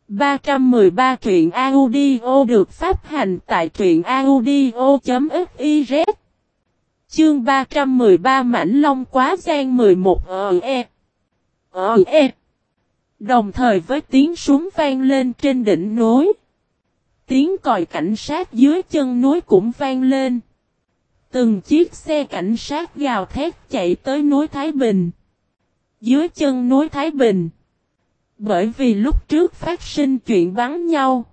313 truyện audio được phát hành tại truyện audio.fiz Chương 313 Mảnh Long Quá Giang 11 ờ e Ờ e Đồng thời với tiếng súng vang lên trên đỉnh núi. Tiếng còi cảnh sát dưới chân núi cũng vang lên. Từng chiếc xe cảnh sát gào thét chạy tới núi Thái Bình. Dưới chân núi Thái Bình. Bởi vì lúc trước phát sinh chuyện bắn nhau.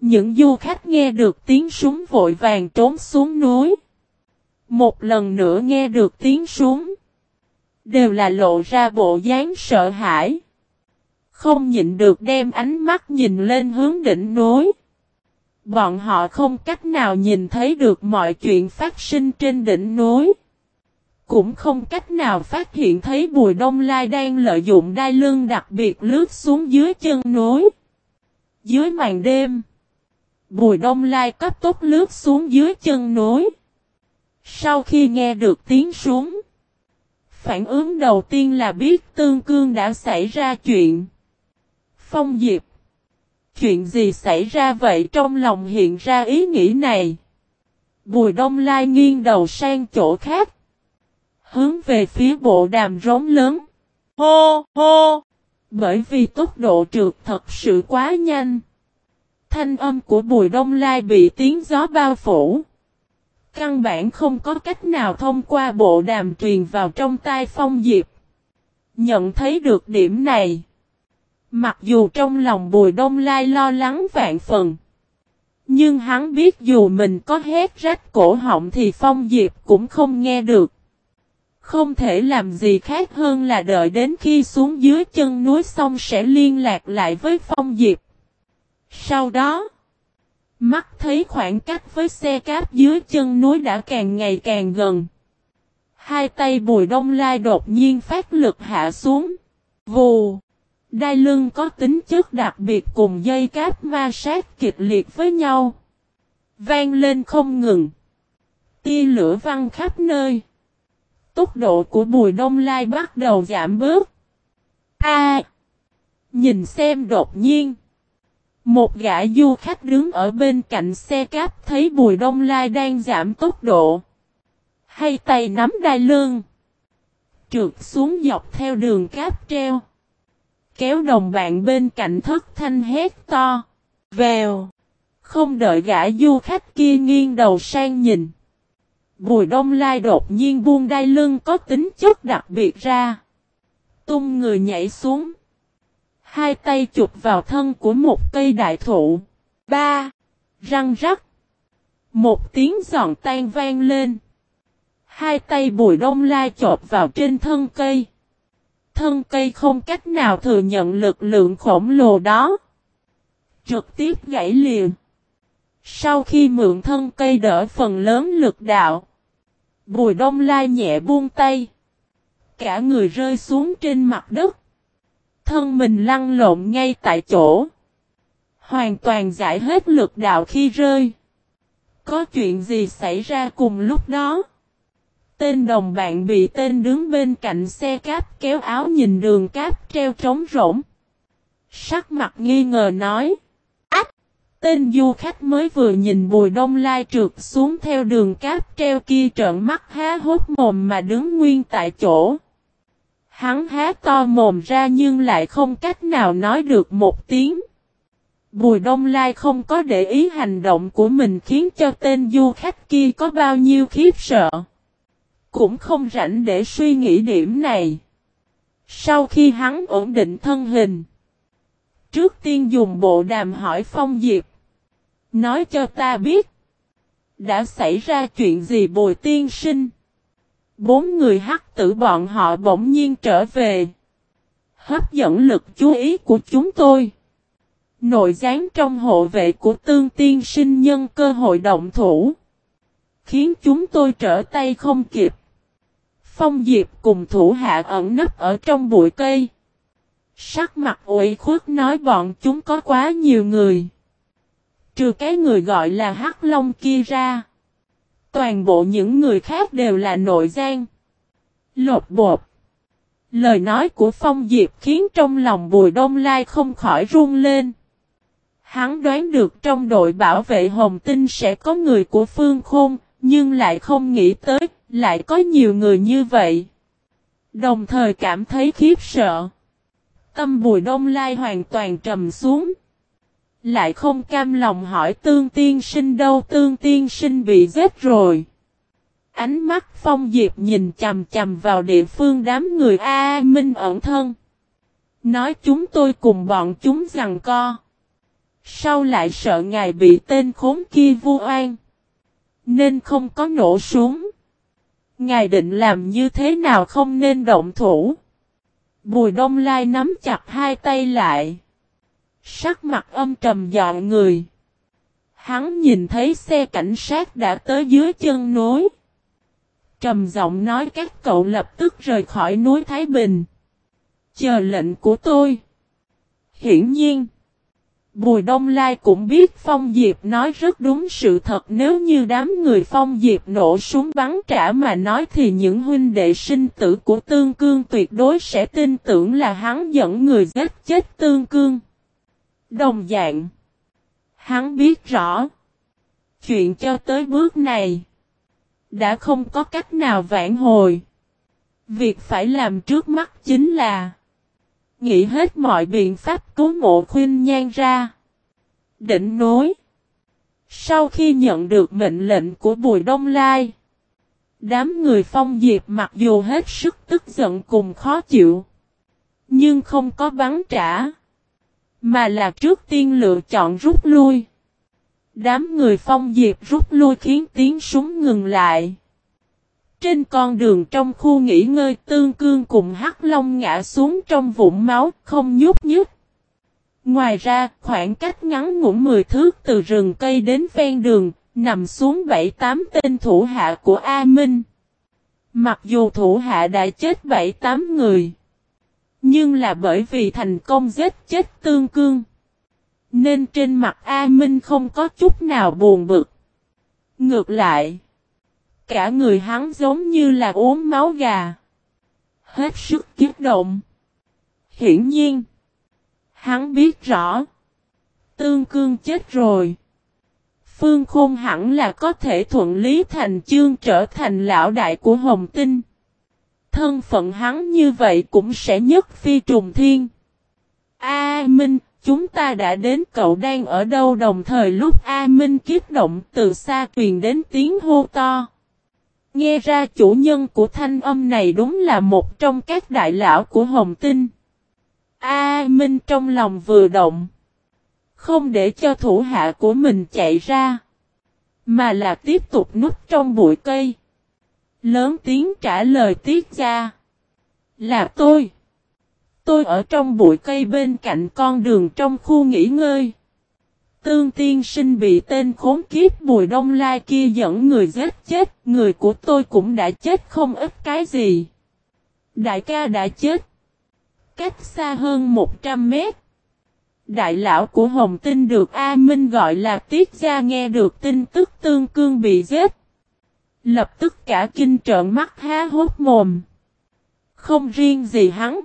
Những du khách nghe được tiếng súng vội vàng trốn xuống núi. Một lần nữa nghe được tiếng súng. Đều là lộ ra bộ dáng sợ hãi. Không nhịn được đem ánh mắt nhìn lên hướng đỉnh núi. Bọn họ không cách nào nhìn thấy được mọi chuyện phát sinh trên đỉnh núi. Cũng không cách nào phát hiện thấy Bùi Đông Lai đang lợi dụng đai lưng đặc biệt lướt xuống dưới chân núi. Dưới màn đêm, Bùi Đông Lai cấp tốc lướt xuống dưới chân núi. Sau khi nghe được tiếng súng, phản ứng đầu tiên là biết Tương Cương đã xảy ra chuyện. Phong Diệp. Chuyện gì xảy ra vậy trong lòng hiện ra ý nghĩ này. Bùi Đông Lai nghiêng đầu sang chỗ khác. Hướng về phía bộ đàm rống lớn. Hô, hô. Bởi vì tốc độ trượt thật sự quá nhanh. Thanh âm của Bùi Đông Lai bị tiếng gió bao phủ. Căn bản không có cách nào thông qua bộ đàm truyền vào trong tai Phong Diệp. Nhận thấy được điểm này. Mặc dù trong lòng Bùi Đông Lai lo lắng vạn phần. Nhưng hắn biết dù mình có hét rách cổ họng thì Phong Diệp cũng không nghe được. Không thể làm gì khác hơn là đợi đến khi xuống dưới chân núi xong sẽ liên lạc lại với Phong Diệp. Sau đó, mắt thấy khoảng cách với xe cáp dưới chân núi đã càng ngày càng gần. Hai tay Bùi Đông Lai đột nhiên phát lực hạ xuống. Vù! Đai lưng có tính chất đặc biệt cùng dây cáp ma sát kịch liệt với nhau. Vang lên không ngừng. Tia lửa văng khắp nơi. Tốc độ của Bùi Đông Lai bắt đầu giảm bớt. A. nhìn xem đột nhiên. Một gã du khách đứng ở bên cạnh xe cáp thấy Bùi Đông Lai đang giảm tốc độ. Hay tay nắm đai lưng. Trượt xuống dọc theo đường cáp treo. Kéo đồng bạn bên cạnh thất thanh hét to. Vèo. Không đợi gã du khách kia nghiêng đầu sang nhìn. Bùi đông lai đột nhiên buông đai lưng có tính chất đặc biệt ra. Tung người nhảy xuống. Hai tay chụp vào thân của một cây đại thụ. Ba. Răng rắc. Một tiếng giòn tan vang lên. Hai tay bùi đông lai chộp vào trên thân cây. Thân cây không cách nào thừa nhận lực lượng khổng lồ đó. Trực tiếp gãy liền. Sau khi mượn thân cây đỡ phần lớn lực đạo. Bùi đông lai nhẹ buông tay. Cả người rơi xuống trên mặt đất. Thân mình lăn lộn ngay tại chỗ. Hoàn toàn giải hết lực đạo khi rơi. Có chuyện gì xảy ra cùng lúc đó? Tên đồng bạn bị tên đứng bên cạnh xe cáp kéo áo nhìn đường cáp treo trống rỗng. Sắc mặt nghi ngờ nói. Ách! Tên du khách mới vừa nhìn bùi đông lai trượt xuống theo đường cáp treo kia trợn mắt há hốt mồm mà đứng nguyên tại chỗ. Hắn há to mồm ra nhưng lại không cách nào nói được một tiếng. Bùi Đông Lai không có để ý hành động của mình khiến cho tên du khách kia có bao nhiêu khiếp sợ. Cũng không rảnh để suy nghĩ điểm này. Sau khi hắn ổn định thân hình. Trước tiên dùng bộ đàm hỏi Phong Diệp. Nói cho ta biết. Đã xảy ra chuyện gì bồi tiên sinh. Bốn người hắc tử bọn họ bỗng nhiên trở về. Hấp dẫn lực chú ý của chúng tôi. Nội gián trong hộ vệ của tương tiên sinh nhân cơ hội động thủ. Khiến chúng tôi trở tay không kịp. Phong Diệp cùng thủ hạ ẩn nấp ở trong bụi cây. Sắc mặt ủy khuất nói bọn chúng có quá nhiều người. Trừ cái người gọi là Hắc Long kia ra. Toàn bộ những người khác đều là nội gian. Lột bột. Lời nói của Phong Diệp khiến trong lòng Bùi Đông Lai không khỏi run lên. Hắn đoán được trong đội bảo vệ Hồng Tinh sẽ có người của Phương Khôn, nhưng lại không nghĩ tới, lại có nhiều người như vậy. Đồng thời cảm thấy khiếp sợ. Tâm Bùi Đông Lai hoàn toàn trầm xuống. Lại không cam lòng hỏi tương tiên sinh đâu tương tiên sinh bị giết rồi. Ánh mắt phong diệp nhìn chầm chầm vào địa phương đám người A, Minh ẩn thân. Nói chúng tôi cùng bọn chúng rằng co. Sau lại sợ ngài bị tên khốn kia vu oan. Nên không có nổ súng. Ngài định làm như thế nào không nên động thủ. Bùi đông lai nắm chặt hai tay lại. Sắc mặt âm trầm dọn người. Hắn nhìn thấy xe cảnh sát đã tới dưới chân núi. Trầm giọng nói các cậu lập tức rời khỏi núi Thái Bình. Chờ lệnh của tôi. Hiển nhiên. Bùi Đông Lai cũng biết Phong Diệp nói rất đúng sự thật, nếu như đám người Phong Diệp nổ súng bắn trả mà nói thì những huynh đệ sinh tử của Tương Cương tuyệt đối sẽ tin tưởng là hắn dẫn người giết chết Tương Cương. Đồng dạng. Hắn biết rõ. Chuyện cho tới bước này. Đã không có cách nào vãn hồi. Việc phải làm trước mắt chính là. Nghĩ hết mọi biện pháp cứu mộ khuyên nhan ra. Định nối. Sau khi nhận được mệnh lệnh của Bùi Đông Lai. Đám người phong diệp mặc dù hết sức tức giận cùng khó chịu. Nhưng không có bắn trả. Mà là trước tiên lựa chọn rút lui. Đám người phong diệp rút lui khiến tiếng súng ngừng lại. Trên con đường trong khu nghỉ ngơi tương cương cùng hắc long ngã xuống trong vũng máu, không nhúc nhích. Ngoài ra, khoảng cách ngắn ngủn 10 thước từ rừng cây đến ven đường, nằm xuống 7-8 tên thủ hạ của A Minh. Mặc dù thủ hạ đã chết 7-8 người. Nhưng là bởi vì thành công giết chết tương cương. Nên trên mặt A Minh không có chút nào buồn bực. Ngược lại. Cả người hắn giống như là uống máu gà. Hết sức kiếp động. Hiển nhiên. Hắn biết rõ. Tương cương chết rồi. Phương Khôn hẳn là có thể thuận lý thành chương trở thành lão đại của Hồng Tinh. Thân phận hắn như vậy cũng sẽ nhất phi trùng thiên. A Minh, chúng ta đã đến cậu đang ở đâu đồng thời lúc A Minh kiếp động từ xa truyền đến tiếng hô to. Nghe ra chủ nhân của thanh âm này đúng là một trong các đại lão của Hồng Tinh. A Minh trong lòng vừa động. Không để cho thủ hạ của mình chạy ra. Mà là tiếp tục núp trong bụi cây. Lớn tiếng trả lời tiết ra. Là tôi. Tôi ở trong bụi cây bên cạnh con đường trong khu nghỉ ngơi. Tương tiên sinh bị tên khốn kiếp bùi đông lai kia dẫn người giết chết, người của tôi cũng đã chết không ít cái gì. Đại ca đã chết. Cách xa hơn 100 mét. Đại lão của Hồng Tinh được A Minh gọi là Tiết Gia nghe được tin tức tương cương bị giết. Lập tức cả kinh trợn mắt há hốt mồm. Không riêng gì hắn.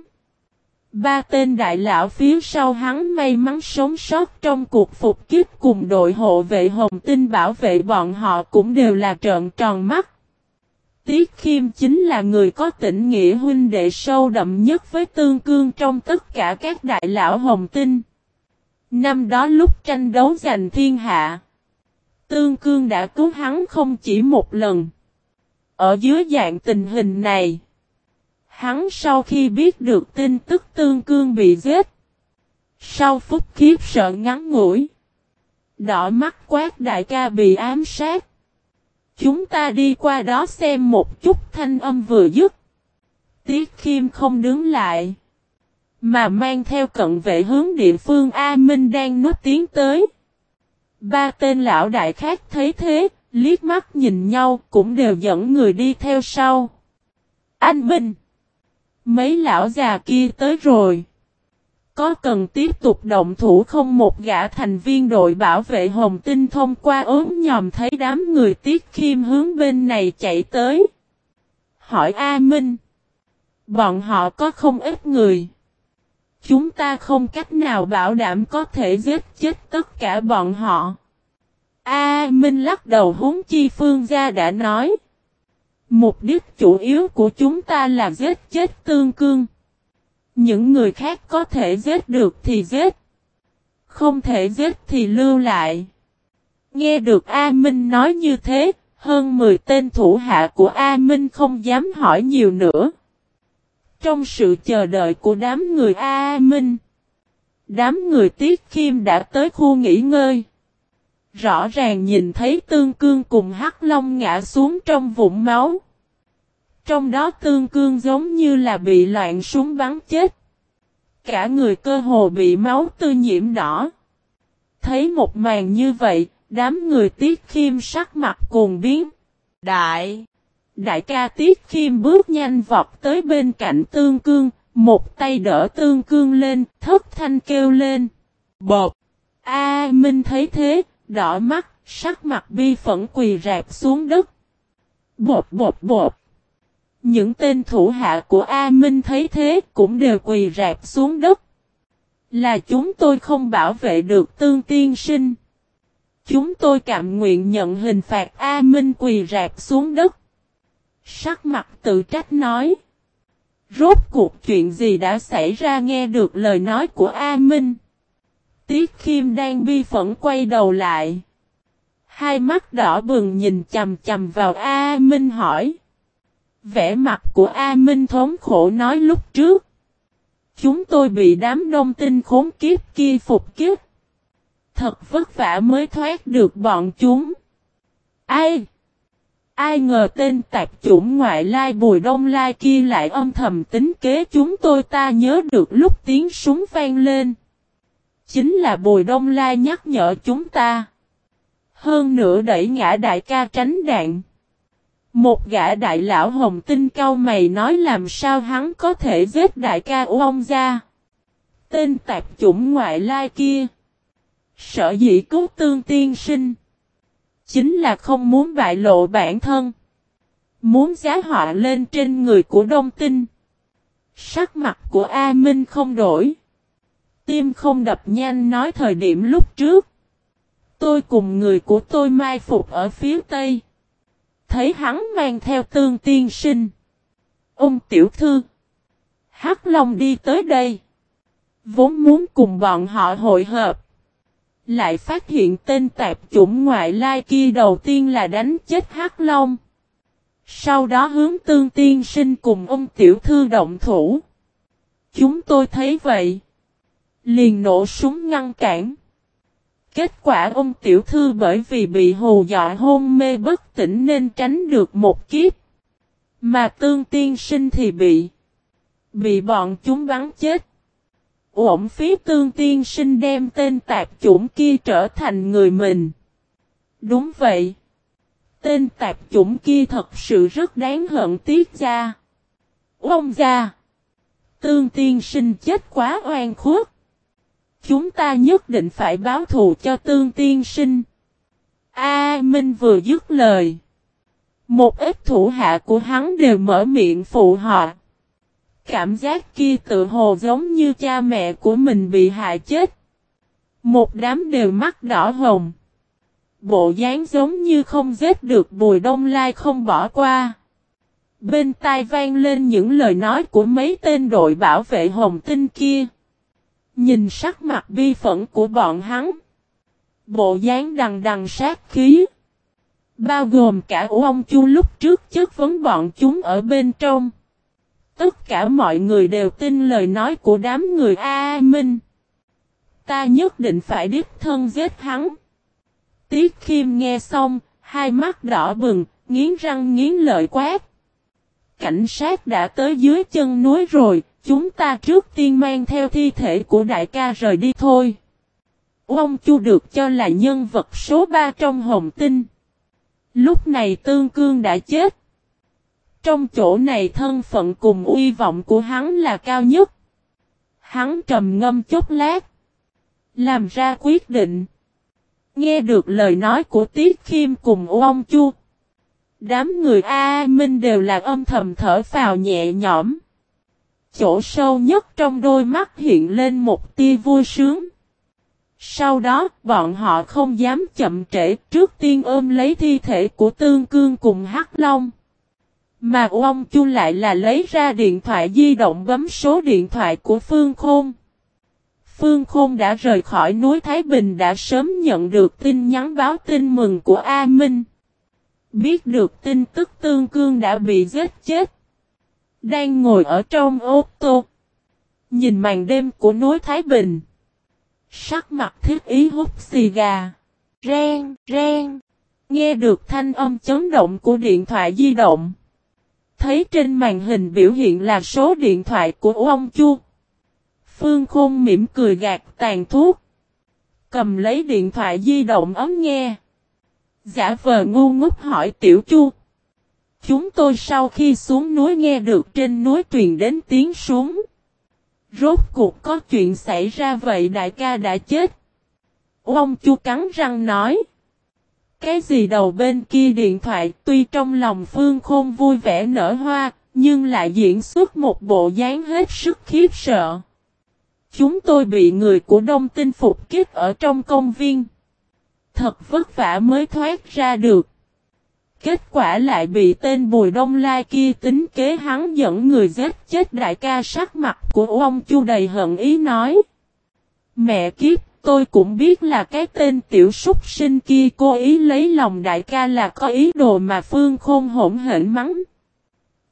Ba tên đại lão phía sau hắn may mắn sống sót trong cuộc phục kích cùng đội hộ vệ Hồng Tinh bảo vệ bọn họ cũng đều là trợn tròn mắt. Tiết Khiêm chính là người có tỉnh nghĩa huynh đệ sâu đậm nhất với tương cương trong tất cả các đại lão Hồng Tinh. Năm đó lúc tranh đấu giành thiên hạ, Tương Cương đã cứu hắn không chỉ một lần. Ở dưới dạng tình hình này, hắn sau khi biết được tin tức Tương Cương bị giết, sau phút khiếp sợ ngắn ngủi, đỏ mắt quát đại ca bị ám sát. Chúng ta đi qua đó xem một chút thanh âm vừa dứt. Tiết Khiêm không đứng lại. Mà mang theo cận vệ hướng địa phương A Minh đang nốt tiến tới. Ba tên lão đại khác thấy thế, liếc mắt nhìn nhau cũng đều dẫn người đi theo sau. Anh Minh! Mấy lão già kia tới rồi. Có cần tiếp tục động thủ không một gã thành viên đội bảo vệ Hồng Tinh thông qua ốm nhòm thấy đám người tiết khiêm hướng bên này chạy tới. Hỏi A Minh. Bọn họ có không ít người. Chúng ta không cách nào bảo đảm có thể giết chết tất cả bọn họ. A Minh lắc đầu huống chi phương gia đã nói. Mục đích chủ yếu của chúng ta là giết chết tương cương. Những người khác có thể giết được thì giết. Không thể giết thì lưu lại. Nghe được A Minh nói như thế, hơn 10 tên thủ hạ của A Minh không dám hỏi nhiều nữa. Trong sự chờ đợi của đám người A Minh, đám người Tiết Khiêm đã tới khu nghỉ ngơi. Rõ ràng nhìn thấy Tương Cương cùng Hắc Long ngã xuống trong vũng máu. Trong đó Tương Cương giống như là bị loạn súng bắn chết. Cả người cơ hồ bị máu tư nhiễm đỏ. Thấy một màn như vậy, đám người Tiết Khiêm sắc mặt cuồng biến. Đại! Đại ca Tiết Khiêm bước nhanh vọt tới bên cạnh Tương Cương, một tay đỡ Tương Cương lên, thất thanh kêu lên. Bột! A Minh thấy thế, đỏ mắt, sắc mặt bi phẫn quỳ rạp xuống đất. Bột bột bột! Những tên thủ hạ của A Minh thấy thế cũng đều quỳ rạp xuống đất. Là chúng tôi không bảo vệ được tương tiên sinh. Chúng tôi cảm nguyện nhận hình phạt A Minh quỳ rạp xuống đất. Sắc mặt tự trách nói. Rốt cuộc chuyện gì đã xảy ra nghe được lời nói của A Minh. Tiết Khiêm đang bi phẫn quay đầu lại. Hai mắt đỏ bừng nhìn chầm chầm vào A Minh hỏi. Vẻ mặt của A Minh thống khổ nói lúc trước. Chúng tôi bị đám đông tinh khốn kiếp kia phục kiếp. Thật vất vả mới thoát được bọn chúng. Ai? Ai ngờ tên tạp chủng ngoại lai bùi đông lai kia lại âm thầm tính kế chúng tôi ta nhớ được lúc tiếng súng vang lên. Chính là bùi đông lai nhắc nhở chúng ta. Hơn nữa đẩy ngã đại ca tránh đạn. Một gã đại lão hồng tinh cao mày nói làm sao hắn có thể giết đại ca ông ra. Tên tạp chủng ngoại lai kia. Sợ dĩ cứu tương tiên sinh. Chính là không muốn bại lộ bản thân. Muốn giá họa lên trên người của Đông Tinh. Sắc mặt của A Minh không đổi. Tim không đập nhanh nói thời điểm lúc trước. Tôi cùng người của tôi mai phục ở phía Tây. Thấy hắn mang theo tương tiên sinh. Ông tiểu thư. Hắc Long đi tới đây. Vốn muốn cùng bọn họ hội hợp. Lại phát hiện tên tạp chủng ngoại lai kia đầu tiên là đánh chết Hắc Long. Sau đó hướng tương tiên sinh cùng ông tiểu thư động thủ. Chúng tôi thấy vậy. Liền nổ súng ngăn cản. Kết quả ông tiểu thư bởi vì bị hù dọa hôn mê bất tỉnh nên tránh được một kiếp. Mà tương tiên sinh thì bị. Bị bọn chúng bắn chết. Uổng phí tương tiên sinh đem tên tạp chủng kia trở thành người mình. Đúng vậy. Tên tạp chủng kia thật sự rất đáng hận tiếc ra. Ông ra. Tương tiên sinh chết quá oan khuất. Chúng ta nhất định phải báo thù cho tương tiên sinh. A Minh vừa dứt lời. Một ít thủ hạ của hắn đều mở miệng phụ họ. Cảm giác kia tự hồ giống như cha mẹ của mình bị hại chết. Một đám đều mắt đỏ hồng. Bộ dáng giống như không giết được bùi đông lai không bỏ qua. Bên tai vang lên những lời nói của mấy tên đội bảo vệ hồng tinh kia. Nhìn sắc mặt bi phẫn của bọn hắn. Bộ dáng đằng đằng sát khí. Bao gồm cả ông chu lúc trước chất vấn bọn chúng ở bên trong. Tất cả mọi người đều tin lời nói của đám người A, Minh. Ta nhất định phải đích thân giết hắn. Tiết Khiêm nghe xong, hai mắt đỏ bừng, nghiến răng nghiến lợi quát. Cảnh sát đã tới dưới chân núi rồi, chúng ta trước tiên mang theo thi thể của đại ca rời đi thôi. Ông Chu được cho là nhân vật số 3 trong hồng tinh. Lúc này Tương Cương đã chết. Trong chỗ này thân phận cùng uy vọng của hắn là cao nhất. Hắn trầm ngâm chốc lát. Làm ra quyết định. Nghe được lời nói của Tiết Khiêm cùng ông Chu. Đám người A Minh đều là âm thầm thở phào nhẹ nhõm. Chỗ sâu nhất trong đôi mắt hiện lên một tia vui sướng. Sau đó, bọn họ không dám chậm trễ trước tiên ôm lấy thi thể của Tương Cương cùng Hắc Long. Mà ông Chu lại là lấy ra điện thoại di động bấm số điện thoại của Phương Khôn. Phương Khôn đã rời khỏi núi Thái Bình đã sớm nhận được tin nhắn báo tin mừng của A Minh. Biết được tin tức Tương Cương đã bị giết chết. Đang ngồi ở trong ô tô. Nhìn màn đêm của núi Thái Bình. Sắc mặt thiết ý hút xì gà. Ren, ren. Nghe được thanh âm chấn động của điện thoại di động. Thấy trên màn hình biểu hiện là số điện thoại của ông Chu. Phương Khôn mỉm cười gạt tàn thuốc. Cầm lấy điện thoại di động ấm nghe. Giả vờ ngu ngốc hỏi Tiểu Chu. Chúng tôi sau khi xuống núi nghe được trên núi truyền đến tiếng súng. Rốt cuộc có chuyện xảy ra vậy đại ca đã chết. Ông Chu cắn răng nói. Cái gì đầu bên kia điện thoại tuy trong lòng Phương Khôn vui vẻ nở hoa, nhưng lại diễn xuất một bộ dáng hết sức khiếp sợ. Chúng tôi bị người của Đông Tinh phục kích ở trong công viên. Thật vất vả mới thoát ra được. Kết quả lại bị tên Bùi Đông Lai kia tính kế hắn dẫn người giết chết đại ca sắc mặt của ông Chu đầy hận ý nói. Mẹ kiếp tôi cũng biết là cái tên tiểu súc sinh kia cố ý lấy lòng đại ca là có ý đồ mà Phương Khôn hỗn hển mắng.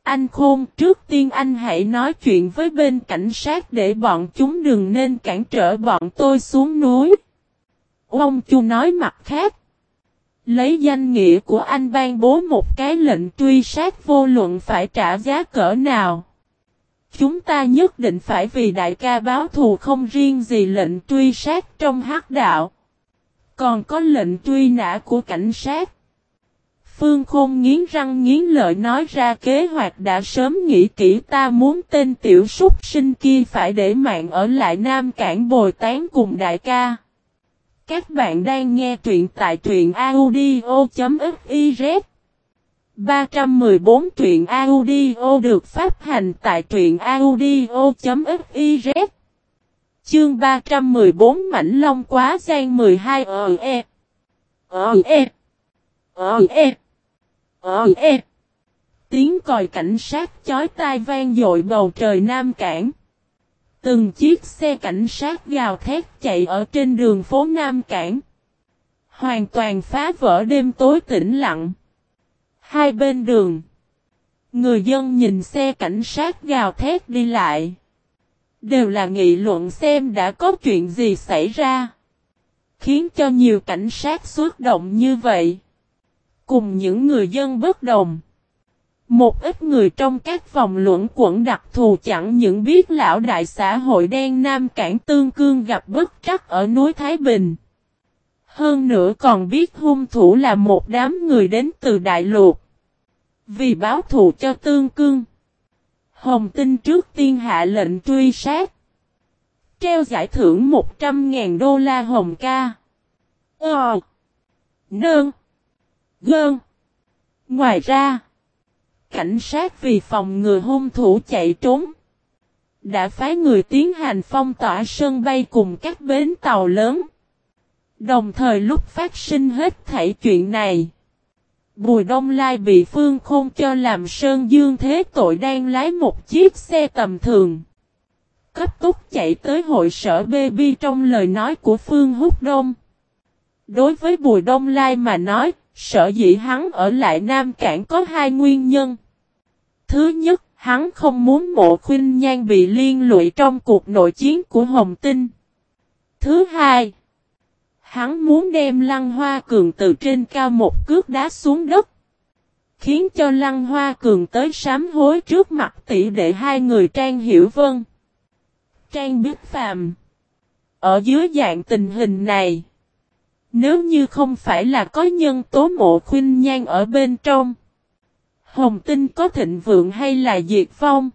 Anh Khôn, trước tiên anh hãy nói chuyện với bên cảnh sát để bọn chúng đừng nên cản trở bọn tôi xuống núi. Ông Chu nói mặt khác. Lấy danh nghĩa của anh ban bố một cái lệnh truy sát vô luận phải trả giá cỡ nào. Chúng ta nhất định phải vì đại ca báo thù không riêng gì lệnh truy sát trong hắc đạo. Còn có lệnh truy nã của cảnh sát. Phương Khôn nghiến răng nghiến lợi nói ra kế hoạch đã sớm nghĩ kỹ ta muốn tên tiểu súc sinh kia phải để mạng ở lại Nam Cảng bồi tán cùng đại ca. Các bạn đang nghe truyện tại truyện audio.fiz 314 truyện audio được phát hành tại truyện audio.fiz Chương 314 Mảnh Long Quá Giang 12 ờ e. Ờ e. Ờ e. Ờ e. Tiếng còi cảnh sát chói tai vang dội bầu trời Nam Cảng. Từng chiếc xe cảnh sát gào thét chạy ở trên đường phố Nam Cảng Hoàn toàn phá vỡ đêm tối tĩnh lặng Hai bên đường Người dân nhìn xe cảnh sát gào thét đi lại Đều là nghị luận xem đã có chuyện gì xảy ra. Khiến cho nhiều cảnh sát xuất động như vậy. Cùng những người dân bất đồng. Một ít người trong các vòng luận quẩn đặc thù chẳng những biết lão đại xã hội đen Nam Cảng Tương Cương gặp bất trắc ở núi Thái Bình. Hơn nữa còn biết hung thủ là một đám người đến từ Đại Lục. Vì báo thù cho Tương Cương. Hồng Tinh trước tiên hạ lệnh truy sát. Treo giải thưởng 100.000 đô la Hồng ca. Ờ. Nơn. Gơn. Ngoài ra, cảnh sát vì phòng ngừa hung thủ chạy trốn, đã phái người tiến hành phong tỏa sân bay cùng các bến tàu lớn. Đồng thời lúc phát sinh hết thảy chuyện này, Bùi Đông Lai bị Phương Khôn cho làm Sơn Dương thế tội đang lái một chiếc xe tầm thường. Cấp túc chạy tới hội sở baby trong lời nói của Phương Húc Đông. Đối với Bùi Đông Lai mà nói, sở dĩ hắn ở lại Nam Cảng có hai nguyên nhân. Thứ nhất, hắn không muốn mộ khuyên nhan bị liên lụy trong cuộc nội chiến của Hồng Tinh. Thứ hai, Hắn muốn đem Lăng Hoa Cường từ trên cao một cước đá xuống đất. Khiến cho Lăng Hoa Cường tới sám hối trước mặt tỷ đệ hai người Trang Hiểu Vân. Trang Biết Phàm. Ở dưới dạng tình hình này. Nếu như không phải là có nhân tố mộ khuyên nhan ở bên trong. Hồng tinh có thịnh vượng hay là diệt vong.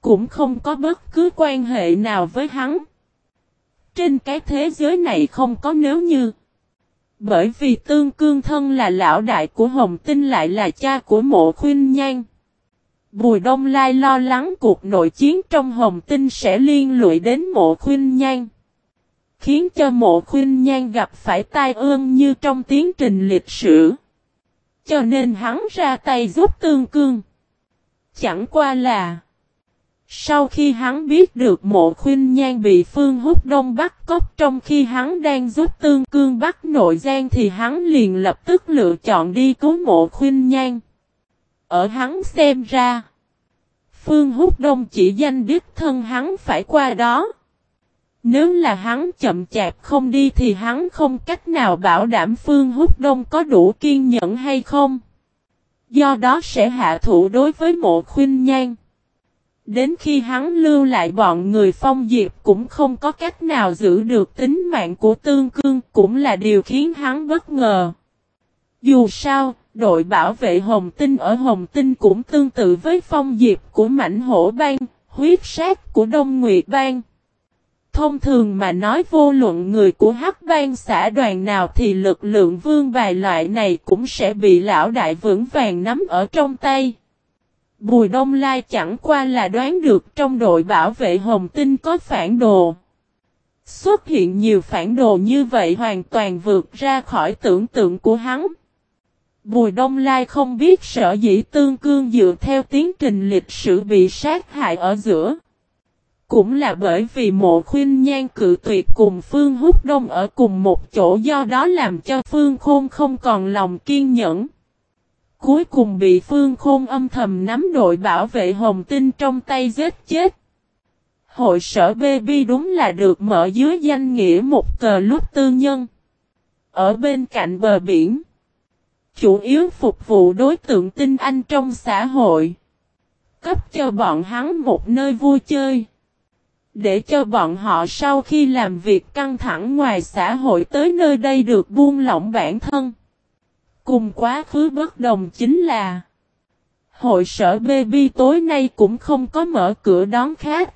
Cũng không có bất cứ quan hệ nào với hắn. Trên cái thế giới này không có nếu như. Bởi vì tương cương thân là lão đại của Hồng Tinh lại là cha của mộ khuyên nhan. Bùi Đông Lai lo lắng cuộc nội chiến trong Hồng Tinh sẽ liên lụy đến mộ khuyên nhan. Khiến cho mộ khuyên nhan gặp phải tai ương như trong tiến trình lịch sử. Cho nên hắn ra tay giúp tương cương. Chẳng qua là sau khi hắn biết được mộ khuyên nhan bị phương hút đông bắt cóc trong khi hắn đang giúp tương cương bắt nội gian thì hắn liền lập tức lựa chọn đi cứu mộ khuyên nhan. Ở hắn xem ra, phương hút đông chỉ danh đích thân hắn phải qua đó. Nếu là hắn chậm chạp không đi thì hắn không cách nào bảo đảm phương hút đông có đủ kiên nhẫn hay không. Do đó sẽ hạ thủ đối với mộ khuyên nhan. Đến khi hắn lưu lại bọn người phong diệp cũng không có cách nào giữ được tính mạng của tương cương cũng là điều khiến hắn bất ngờ. Dù sao, đội bảo vệ Hồng Tinh ở Hồng Tinh cũng tương tự với phong diệp của Mảnh Hổ Bang, huyết sát của Đông Nguyệt Bang. Thông thường mà nói vô luận người của Hắc Bang xã đoàn nào thì lực lượng vương bài loại này cũng sẽ bị lão đại vững vàng nắm ở trong tay. Bùi Đông Lai chẳng qua là đoán được trong đội bảo vệ Hồng Tinh có phản đồ. Xuất hiện nhiều phản đồ như vậy hoàn toàn vượt ra khỏi tưởng tượng của hắn. Bùi Đông Lai không biết sở dĩ tương cương dựa theo tiến trình lịch sử bị sát hại ở giữa. Cũng là bởi vì mộ khuyên nhan cự tuyệt cùng Phương Húc Đông ở cùng một chỗ, do đó làm cho Phương Khôn không còn lòng kiên nhẫn. Cuối cùng bị Phương Khôn âm thầm nắm đội bảo vệ Hồng Tinh trong tay giết chết. Hội sở Baby đúng là được mở dưới danh nghĩa một cờ lúc tư nhân. Ở bên cạnh bờ biển. Chủ yếu phục vụ đối tượng tinh anh trong xã hội. Cấp cho bọn hắn một nơi vui chơi. Để cho bọn họ sau khi làm việc căng thẳng ngoài xã hội tới nơi đây được buông lỏng bản thân. Cùng quá khứ bất đồng chính là Hội sở Baby tối nay cũng không có mở cửa đón khách.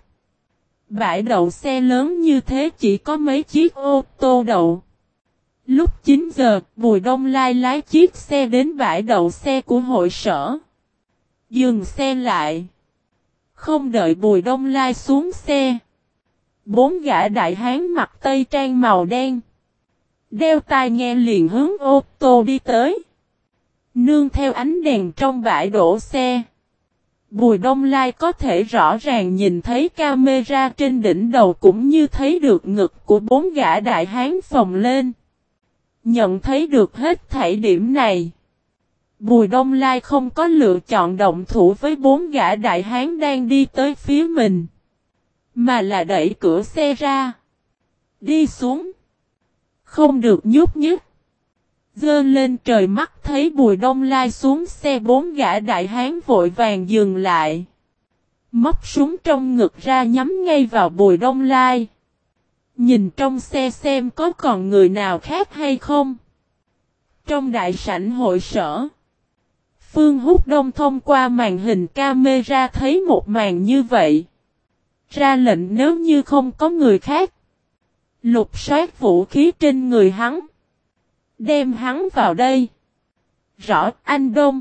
Bãi đậu xe lớn như thế chỉ có mấy chiếc ô tô đậu. Lúc 9 giờ, Bùi Đông Lai lái chiếc xe đến bãi đậu xe của hội sở. Dừng xe lại. Không đợi Bùi Đông Lai xuống xe. Bốn gã đại hán mặc tây trang màu đen. Đeo tai nghe liền hướng ô tô đi tới. Nương theo ánh đèn trong bãi đổ xe. Bùi Đông Lai có thể rõ ràng nhìn thấy camera trên đỉnh đầu cũng như thấy được ngực của bốn gã đại hán phồng lên. Nhận thấy được hết thảy điểm này. Bùi Đông Lai không có lựa chọn động thủ với bốn gã đại hán đang đi tới phía mình. Mà là đẩy cửa xe ra. Đi xuống. Không được nhúc nhích. Dơ lên trời mắt thấy Bùi Đông Lai xuống xe bốn gã đại hán vội vàng dừng lại. Móc súng trong ngực ra nhắm ngay vào Bùi Đông Lai. Nhìn trong xe xem có còn người nào khác hay không. Trong đại sảnh hội sở. Phương Húc Đông thông qua màn hình camera thấy một màn như vậy. Ra lệnh nếu như không có người khác. Lục soát vũ khí trên người hắn. Đem hắn vào đây. Rõ, anh Đông.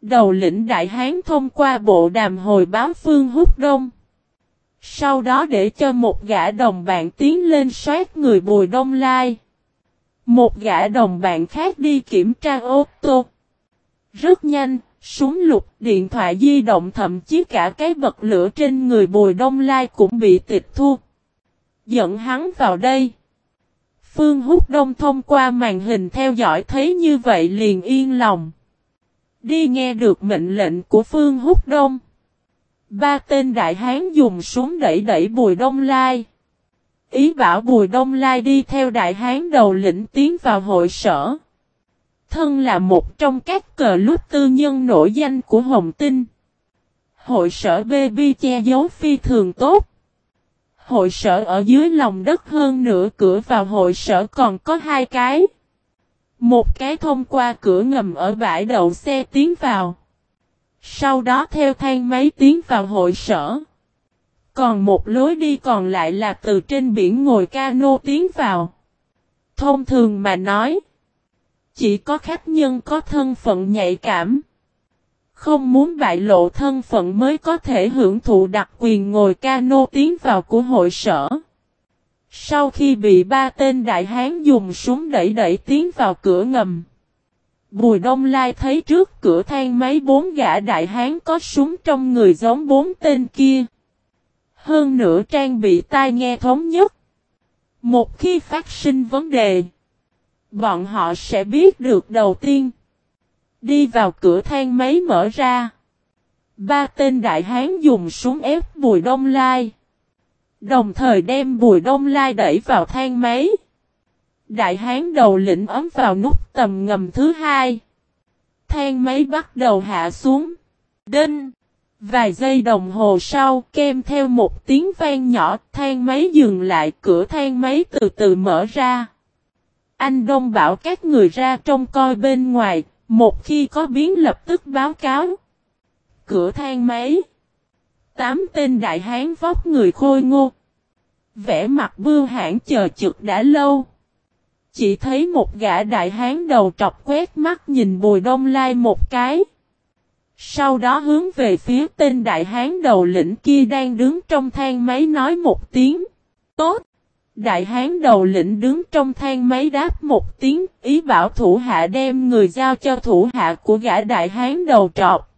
Đầu lĩnh đại hán thông qua bộ đàm hồi báo Phương Húc Đông. Sau đó để cho một gã đồng bạn tiến lên soát người Bùi Đông Lai. Một gã đồng bạn khác đi kiểm tra ô tô. Rất nhanh, súng lục, điện thoại di động thậm chí cả cái bật lửa trên người Bùi Đông Lai cũng bị tịch thu. Dẫn hắn vào đây. Phương Húc Đông thông qua màn hình theo dõi thấy như vậy liền yên lòng. Đi nghe được mệnh lệnh của Phương Húc Đông. Ba tên đại hán dùng súng đẩy đẩy Bùi Đông Lai. Ý bảo Bùi Đông Lai đi theo đại hán đầu lĩnh tiến vào hội sở. Thân là một trong các cờ lút tư nhân nổi danh của Hồng Tinh. Hội sở Baby che giấu phi thường tốt. Hội sở ở dưới lòng đất hơn nửa cửa vào hội sở còn có hai cái. Một cái thông qua cửa ngầm ở bãi đậu xe tiến vào. Sau đó theo thang máy tiến vào hội sở. Còn một lối đi còn lại là từ trên biển ngồi cano tiến vào. Thông thường mà nói. Chỉ có khách nhân có thân phận nhạy cảm. Không muốn bại lộ thân phận mới có thể hưởng thụ đặc quyền ngồi cano tiến vào của hội sở. Sau khi bị ba tên đại hán dùng súng đẩy đẩy tiến vào cửa ngầm. Bùi Đông Lai thấy trước cửa thang máy bốn gã đại hán có súng trong người giống bốn tên kia. Hơn nữa trang bị tai nghe thống nhất. Một khi phát sinh vấn đề, bọn họ sẽ biết được đầu tiên. Đi vào cửa thang máy mở ra. Ba tên đại hán dùng súng ép Bùi Đông Lai. Đồng thời đem Bùi Đông Lai đẩy vào thang máy. Đại hán đầu lĩnh ấm vào nút tầm ngầm thứ hai. Thang máy bắt đầu hạ xuống. Đinh! Vài giây đồng hồ sau kem theo một tiếng vang nhỏ, thang máy dừng lại, cửa thang máy từ từ mở ra. Anh Đông bảo các người ra trông coi bên ngoài, một khi có biến lập tức báo cáo. Cửa thang máy. Tám tên đại hán vóc người khôi ngô. Vẽ mặt bưu hãn chờ trực đã lâu. Chỉ thấy một gã đại hán đầu trọc quét mắt nhìn bùi đông lai một cái. Sau đó hướng về phía tên đại hán đầu lĩnh kia đang đứng trong thang máy nói một tiếng. Tốt! Đại hán đầu lĩnh đứng trong thang máy đáp một tiếng, ý bảo thủ hạ đem người giao cho thủ hạ của gã đại hán đầu trọc.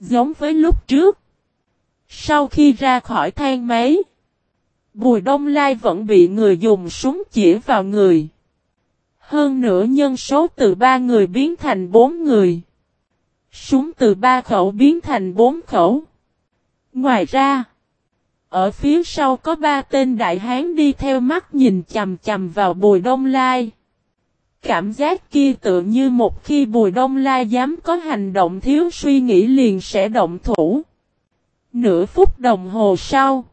Giống với lúc trước. Sau khi ra khỏi thang máy, Bùi Đông Lai vẫn bị người dùng súng chỉ vào người. Hơn nữa nhân số từ ba người biến thành bốn người. Súng từ ba khẩu biến thành bốn khẩu. Ngoài ra, ở phía sau có ba tên đại hán đi theo mắt nhìn chầm chầm vào Bùi Đông Lai. Cảm giác kia tự như một khi Bùi Đông Lai dám có hành động thiếu suy nghĩ liền sẽ động thủ. Nửa phút đồng hồ sau,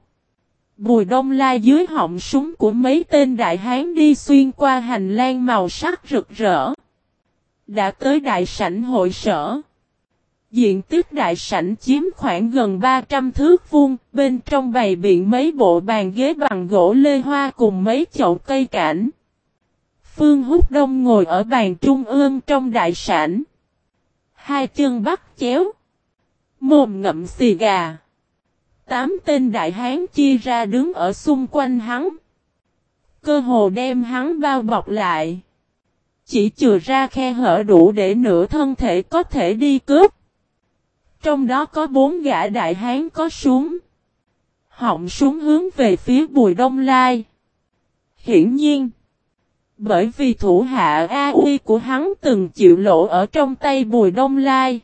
Bùi Đông Lai dưới họng súng của mấy tên đại hán đi xuyên qua hành lang màu sắc rực rỡ. Đã tới đại sảnh hội sở. Diện tích đại sảnh chiếm khoảng gần 300 thước vuông, bên trong bày biện mấy bộ bàn ghế bằng gỗ lê hoa cùng mấy chậu cây cảnh. Phương Húc Đông ngồi ở bàn trung ương trong đại sảnh. Hai chân bắt chéo. Mồm ngậm xì gà. Tám tên đại hán chia ra đứng ở xung quanh hắn. Cơ hồ đem hắn bao bọc lại. Chỉ chừa ra khe hở đủ để nửa thân thể có thể đi cướp. Trong đó có bốn gã đại hán có súng. Họng súng hướng về phía bùi đông lai. Hiển nhiên. Bởi vì thủ hạ A Uy của hắn từng chịu lộ ở trong tay Bùi Đông Lai.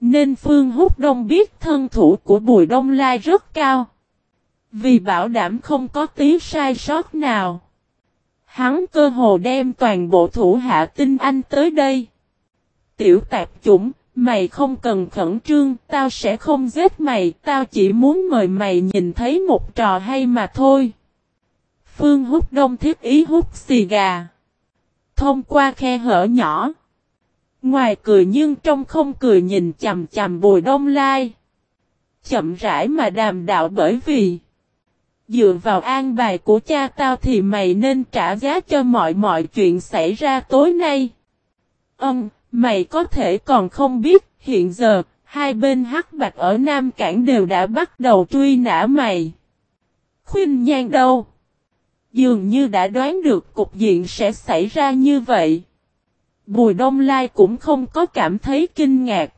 Nên Phương Húc Đông biết thân thủ của Bùi Đông Lai rất cao. Vì bảo đảm không có tí sai sót nào. Hắn cơ hồ đem toàn bộ thủ hạ tinh anh tới đây. Tiểu tạp chủng, mày không cần khẩn trương, tao sẽ không giết mày, tao chỉ muốn mời mày nhìn thấy một trò hay mà thôi. Phương hút đông thiết ý hút xì gà. Thông qua khe hở nhỏ. Ngoài cười nhưng trong không cười nhìn chầm chầm bùi đông lai. Chậm rãi mà đàm đạo bởi vì. Dựa vào an bài của cha tao thì mày nên trả giá cho mọi mọi chuyện xảy ra tối nay. Ừm, mày có thể còn không biết, hiện giờ, hai bên hắc bạch ở Nam Cảng đều đã bắt đầu truy nã mày. Khuyên nhan đâu? Dường như đã đoán được cục diện sẽ xảy ra như vậy. Bùi Đông Lai cũng không có cảm thấy kinh ngạc.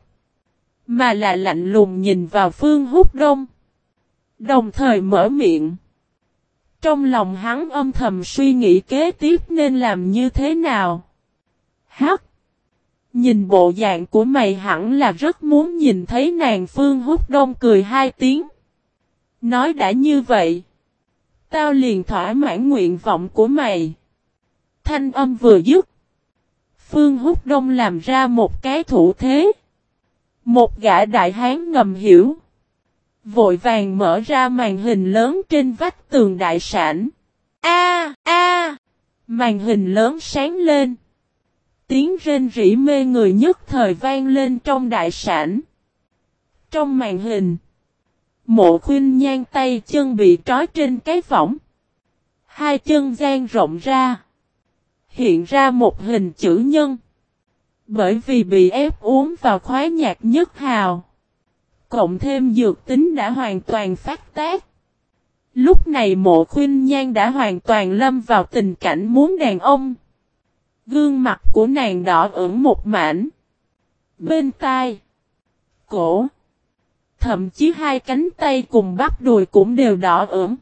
Mà là lạnh lùng nhìn vào Phương Húc Đông. Đồng thời mở miệng. Trong lòng hắn âm thầm suy nghĩ kế tiếp nên làm như thế nào. Hắc. Nhìn bộ dạng của mày hẳn là rất muốn nhìn thấy nàng Phương Húc Đông cười hai tiếng. Nói đã như vậy. Tao liền thỏa mãn nguyện vọng của mày. Thanh âm vừa dứt. Phương Húc Đông làm ra một cái thủ thế. Một gã đại hán ngầm hiểu. Vội vàng mở ra màn hình lớn trên vách tường đại sản. A a Màn hình lớn sáng lên. Tiếng rên rỉ mê người nhất thời vang lên trong đại sản. Trong màn hình. Mộ khuyên nhan tay chân bị trói trên cái võng. Hai chân gian rộng ra. Hiện ra một hình chữ nhân. Bởi vì bị ép uống vào khoái nhạc nhất hào. Cộng thêm dược tính đã hoàn toàn phát tác. Lúc này mộ khuyên nhan đã hoàn toàn lâm vào tình cảnh muốn đàn ông. Gương mặt của nàng đỏ ửng một mảnh. Bên tai. Cổ. Thậm chí hai cánh tay cùng bắp đùi cũng đều đỏ ửng.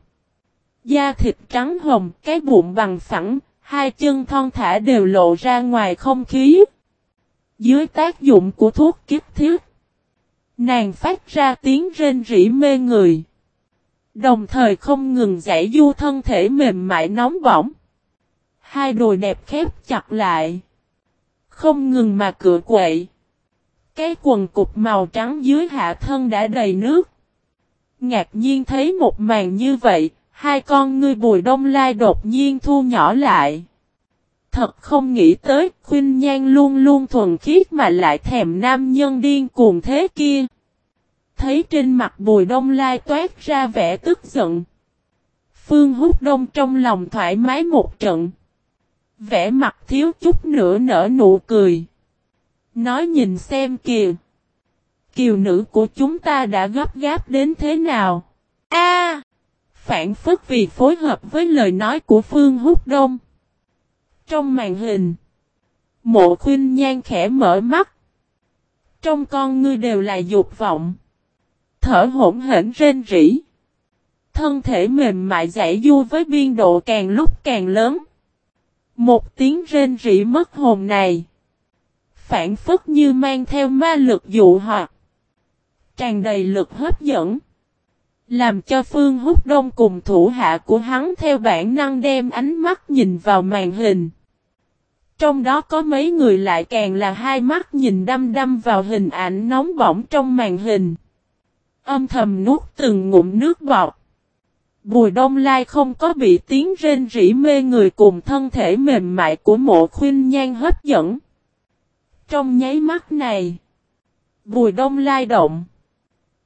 Da thịt trắng hồng, cái bụng bằng phẳng, hai chân thon thả đều lộ ra ngoài không khí. Dưới tác dụng của thuốc kiếp thiết, nàng phát ra tiếng rên rỉ mê người. Đồng thời không ngừng giải du thân thể mềm mại nóng bỏng. Hai đùi đẹp khép chặt lại. Không ngừng mà cựa quậy. Cái quần cục màu trắng dưới hạ thân đã đầy nước. Ngạc nhiên thấy một màn như vậy, hai con ngươi bùi đông lai đột nhiên thu nhỏ lại. Thật không nghĩ tới, khuyên nhan luôn luôn thuần khiết mà lại thèm nam nhân điên cuồng thế kia. Thấy trên mặt bùi đông lai toát ra vẻ tức giận. Phương hút đông trong lòng thoải mái một trận. Vẻ mặt thiếu chút nữa nở nụ cười. Nói nhìn xem kìa. Kiều nữ của chúng ta đã gấp gáp đến thế nào? A, Phản phất vì phối hợp với lời nói của Phương Húc Đông. Trong màn hình. Mộ khuyên nhan khẽ mở mắt. Trong con ngươi đều là dục vọng. Thở hỗn hển rên rỉ. Thân thể mềm mại giải du với biên độ càng lúc càng lớn. Một tiếng rên rỉ mất hồn này phản phất như mang theo ma lực dụ hoặc. Tràn đầy lực hấp dẫn. Làm cho Phương Húc Đông cùng thủ hạ của hắn theo bản năng đem ánh mắt nhìn vào màn hình. Trong đó có mấy người lại càng là hai mắt nhìn đăm đăm vào hình ảnh nóng bỏng trong màn hình. Âm thầm nuốt từng ngụm nước bọt. Bùi đông lai không có bị tiếng rên rỉ mê người cùng thân thể mềm mại của mộ khuyên nhan hấp dẫn. Trong nháy mắt này, Bùi Đông lai động.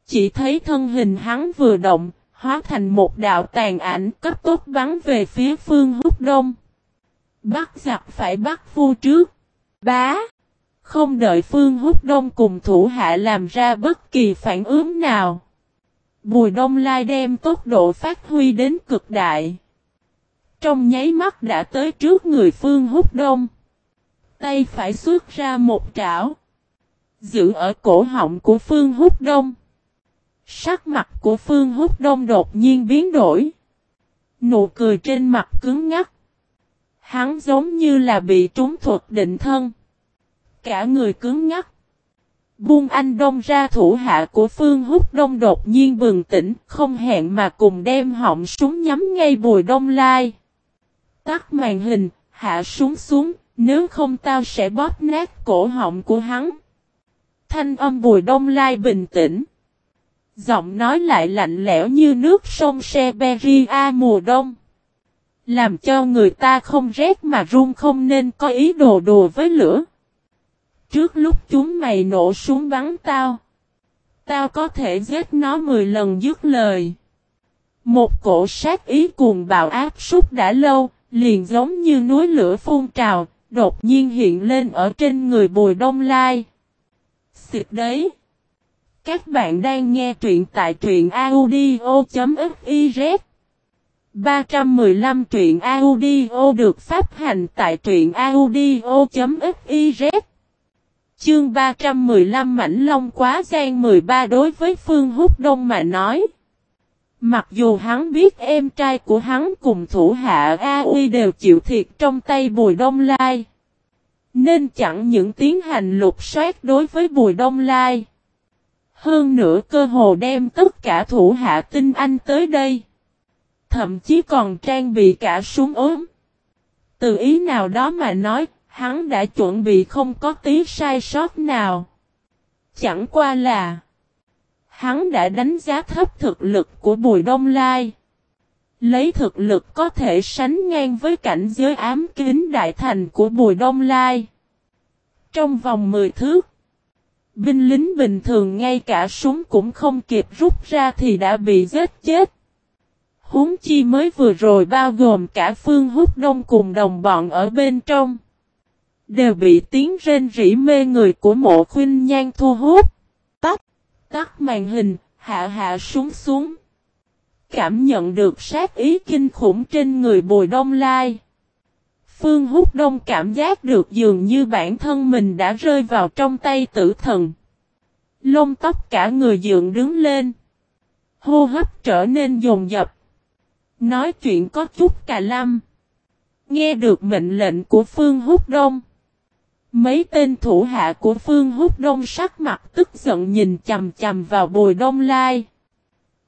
Chỉ thấy thân hình hắn vừa động, hóa thành một đạo tàn ảnh cấp tốc bắn về phía phương húc đông. Bắt giặc phải bắt vua trước. Bá. Không đợi Phương Húc Đông cùng thủ hạ làm ra bất kỳ phản ứng nào. Bùi Đông Lai đem tốc độ phát huy đến cực đại. Trong nháy mắt đã tới trước người Phương Húc Đông. Tay phải xuất ra một trảo. Giữ ở cổ họng của Phương Húc Đông. Sắc mặt của Phương Húc Đông đột nhiên biến đổi. Nụ cười trên mặt cứng ngắc. Hắn giống như là bị trúng thuật định thân. Cả người cứng ngắc. Buông anh đông ra thủ hạ của Phương Húc Đông đột nhiên bừng tỉnh, không hẹn mà cùng đem họng súng nhắm ngay bùi đông lai. Tắt màn hình, hạ súng xuống, nếu không tao sẽ bóp nát cổ họng của hắn. Thanh âm bùi đông lai bình tĩnh. Giọng nói lại lạnh lẽo như nước sông seberia mùa đông. Làm cho người ta không rét mà run không nên có ý đồ đùa với lửa. Trước lúc chúng mày nổ súng bắn tao. Tao có thể giết nó 10 lần dứt lời. Một cổ sát ý cuồng bạo áp súc đã lâu, liền giống như núi lửa phun trào, đột nhiên hiện lên ở trên người bùi đông lai. Xịt đấy! Các bạn đang nghe truyện tại truyện audio.fif 315 truyện audio được phát hành tại truyện audio.fiz Chương 315 Mảnh Long quá gian 13 đối với Phương Húc Đông mà nói. Mặc dù hắn biết em trai của hắn cùng thủ hạ A Uy đều chịu thiệt trong tay Bùi Đông Lai. Nên chẳng những tiến hành lục soát đối với Bùi Đông Lai. Hơn nữa cơ hồ đem tất cả thủ hạ tinh anh tới đây. Thậm chí còn trang bị cả súng ốm. Từ ý nào đó mà nói, hắn đã chuẩn bị không có tí sai sót nào. Chẳng qua là Hắn đã đánh giá thấp thực lực của Bùi Đông Lai. Lấy thực lực có thể sánh ngang với cảnh giới ám kín đại thành của Bùi Đông Lai. Trong vòng 10 thước, binh lính bình thường ngay cả súng cũng không kịp rút ra thì đã bị giết chết. Huống chi mới vừa rồi bao gồm cả phương hút đông cùng đồng bọn ở bên trong. Đều bị tiếng rên rỉ mê người của mộ khuyên nhan thu hút. Tắt, tắt màn hình, hạ hạ xuống xuống. Cảm nhận được sát ý kinh khủng trên người bùi đông lai. Phương Húc Đông cảm giác được dường như bản thân mình đã rơi vào trong tay tử thần. Lông tóc cả người dường đứng lên. Hô hấp trở nên dồn dập. Nói chuyện có chút cà lâm. Nghe được mệnh lệnh của Phương Húc Đông. Mấy tên thủ hạ của Phương Húc Đông sắc mặt tức giận nhìn chầm chầm vào bùi đông lai.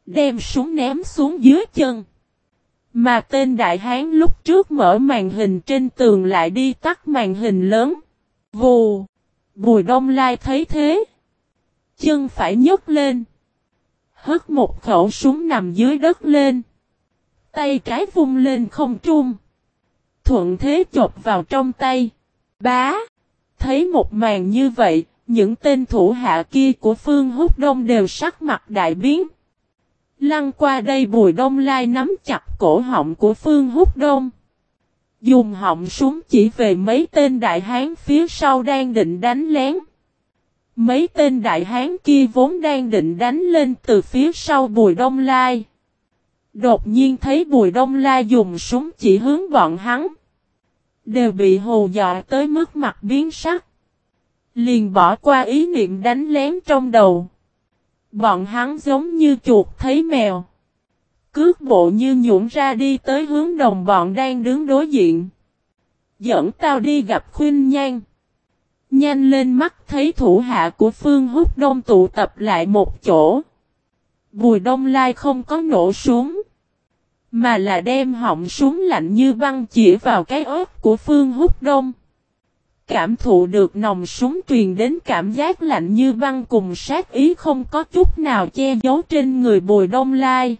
Đem súng ném xuống dưới chân. Mà tên đại hán lúc trước mở màn hình trên tường lại đi tắt màn hình lớn. Vù. Bùi đông lai thấy thế. Chân phải nhấc lên. Hất một khẩu súng nằm dưới đất lên. Tay trái vung lên không trung. Thuận thế chộp vào trong tay. Bá. Thấy một màn như vậy, những tên thủ hạ kia của Phương Húc Đông đều sắc mặt đại biến. Lăng qua đây Bùi Đông Lai nắm chặt cổ họng của Phương Húc Đông. Dùng họng súng chỉ về mấy tên đại hán phía sau đang định đánh lén. Mấy tên đại hán kia vốn đang định đánh lên từ phía sau Bùi Đông Lai. Đột nhiên thấy Bùi Đông Lai dùng súng chỉ hướng bọn hắn. Đều bị hù dọa tới mức mặt biến sắc. Liền bỏ qua ý niệm đánh lén trong đầu. Bọn hắn giống như chuột thấy mèo. Cước bộ như nhũn ra đi tới hướng đồng bọn đang đứng đối diện. Dẫn tao đi gặp khuyên nhan. Nhanh lên mắt thấy thủ hạ của Phương Húc Đông tụ tập lại một chỗ. Bùi Đông Lai không có nổ xuống. Mà là đem họng súng lạnh như băng chỉ vào cái ớt của Phương Húc Đông. Cảm thụ được nòng súng truyền đến cảm giác lạnh như băng cùng sát ý không có chút nào che giấu trên người bồi đông lai.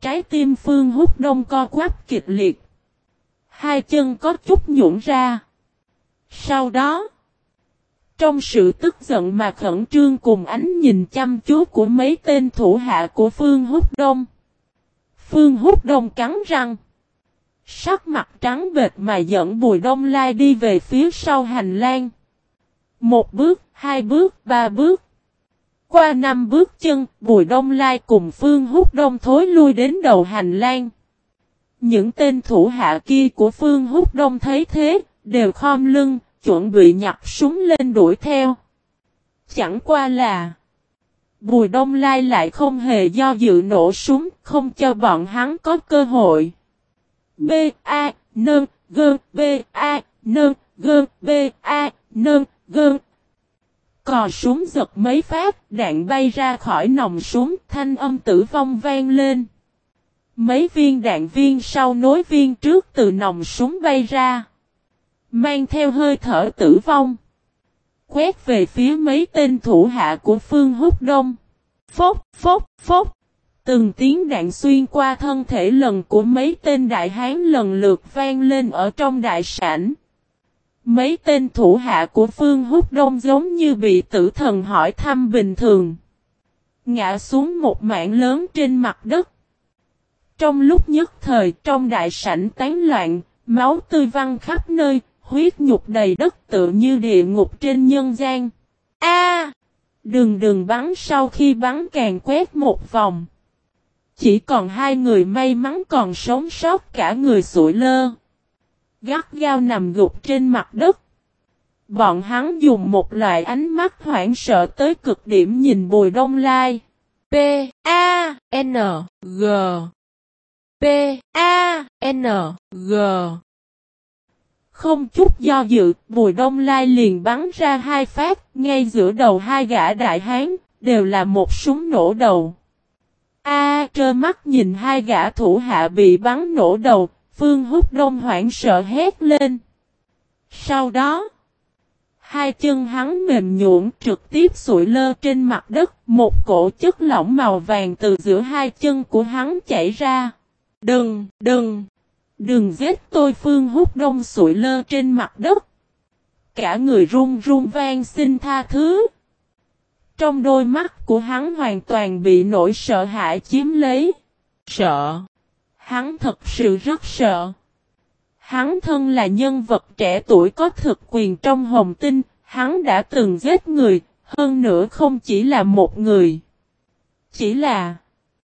Trái tim Phương Húc Đông co quắp kịch liệt. Hai chân có chút nhũn ra. Sau đó, trong sự tức giận mà khẩn trương cùng ánh nhìn chăm chú của mấy tên thủ hạ của Phương Húc Đông, Phương Húc Đông cắn răng. Sắc mặt trắng bệt mà dẫn Bùi Đông Lai đi về phía sau hành lang. Một bước, hai bước, ba bước. Qua năm bước chân, Bùi Đông Lai cùng Phương Húc Đông thối lui đến đầu hành lang. Những tên thủ hạ kia của Phương Húc Đông thấy thế, đều khom lưng, chuẩn bị nhặt súng lên đuổi theo. Chẳng qua là Bùi Đông Lai lại không hề do dự nổ súng, không cho bọn hắn có cơ hội. B A nâng gơn B A nâng gơn B A nâng gơn Cò súng giật mấy phát, đạn bay ra khỏi nòng súng, thanh âm tử vong vang lên. Mấy viên đạn viên sau nối viên trước từ nòng súng bay ra. Mang theo hơi thở tử vong. Quét về phía mấy tên thủ hạ của Phương Húc Đông. Phốc, phốc, phốc. Từng tiếng đạn xuyên qua thân thể lần của mấy tên đại hán lần lượt vang lên ở trong đại sảnh. Mấy tên thủ hạ của Phương Húc Đông giống như bị tử thần hỏi thăm bình thường. Ngã xuống một mảng lớn trên mặt đất. Trong lúc nhất thời trong đại sảnh tán loạn, máu tươi văng khắp nơi, huyết nhục đầy đất tự như địa ngục trên nhân gian. A! đừng đừng bắn, sau khi bắn càng quét một vòng. Chỉ còn hai người may mắn còn sống sót, cả người sụi lơ. Gắt gao nằm gục trên mặt đất. Bọn hắn dùng một loại ánh mắt hoảng sợ tới cực điểm nhìn Bùi Đông Lai. P A N G P A N G không chút do dự, Bùi Đông Lai liền bắn ra hai phát, ngay giữa đầu hai gã đại hán, đều là một súng nổ đầu. A trơ mắt nhìn hai gã thủ hạ bị bắn nổ đầu, Phương Húc Đông hoảng sợ hét lên. Sau đó, hai chân hắn mềm nhũn trực tiếp sụi lơ trên mặt đất, một cổ chất lỏng màu vàng từ giữa hai chân của hắn chảy ra. Đừng, đừng, đừng giết tôi Phương hút Đông sụi lơ trên mặt đất. Cả người run run vang xin tha thứ. Trong đôi mắt của hắn hoàn toàn bị nỗi sợ hãi chiếm lấy. Sợ. Hắn thật sự rất sợ. Hắn thân là nhân vật trẻ tuổi có thực quyền trong hồng tinh, hắn đã từng giết người, hơn nữa không chỉ là một người. Chỉ là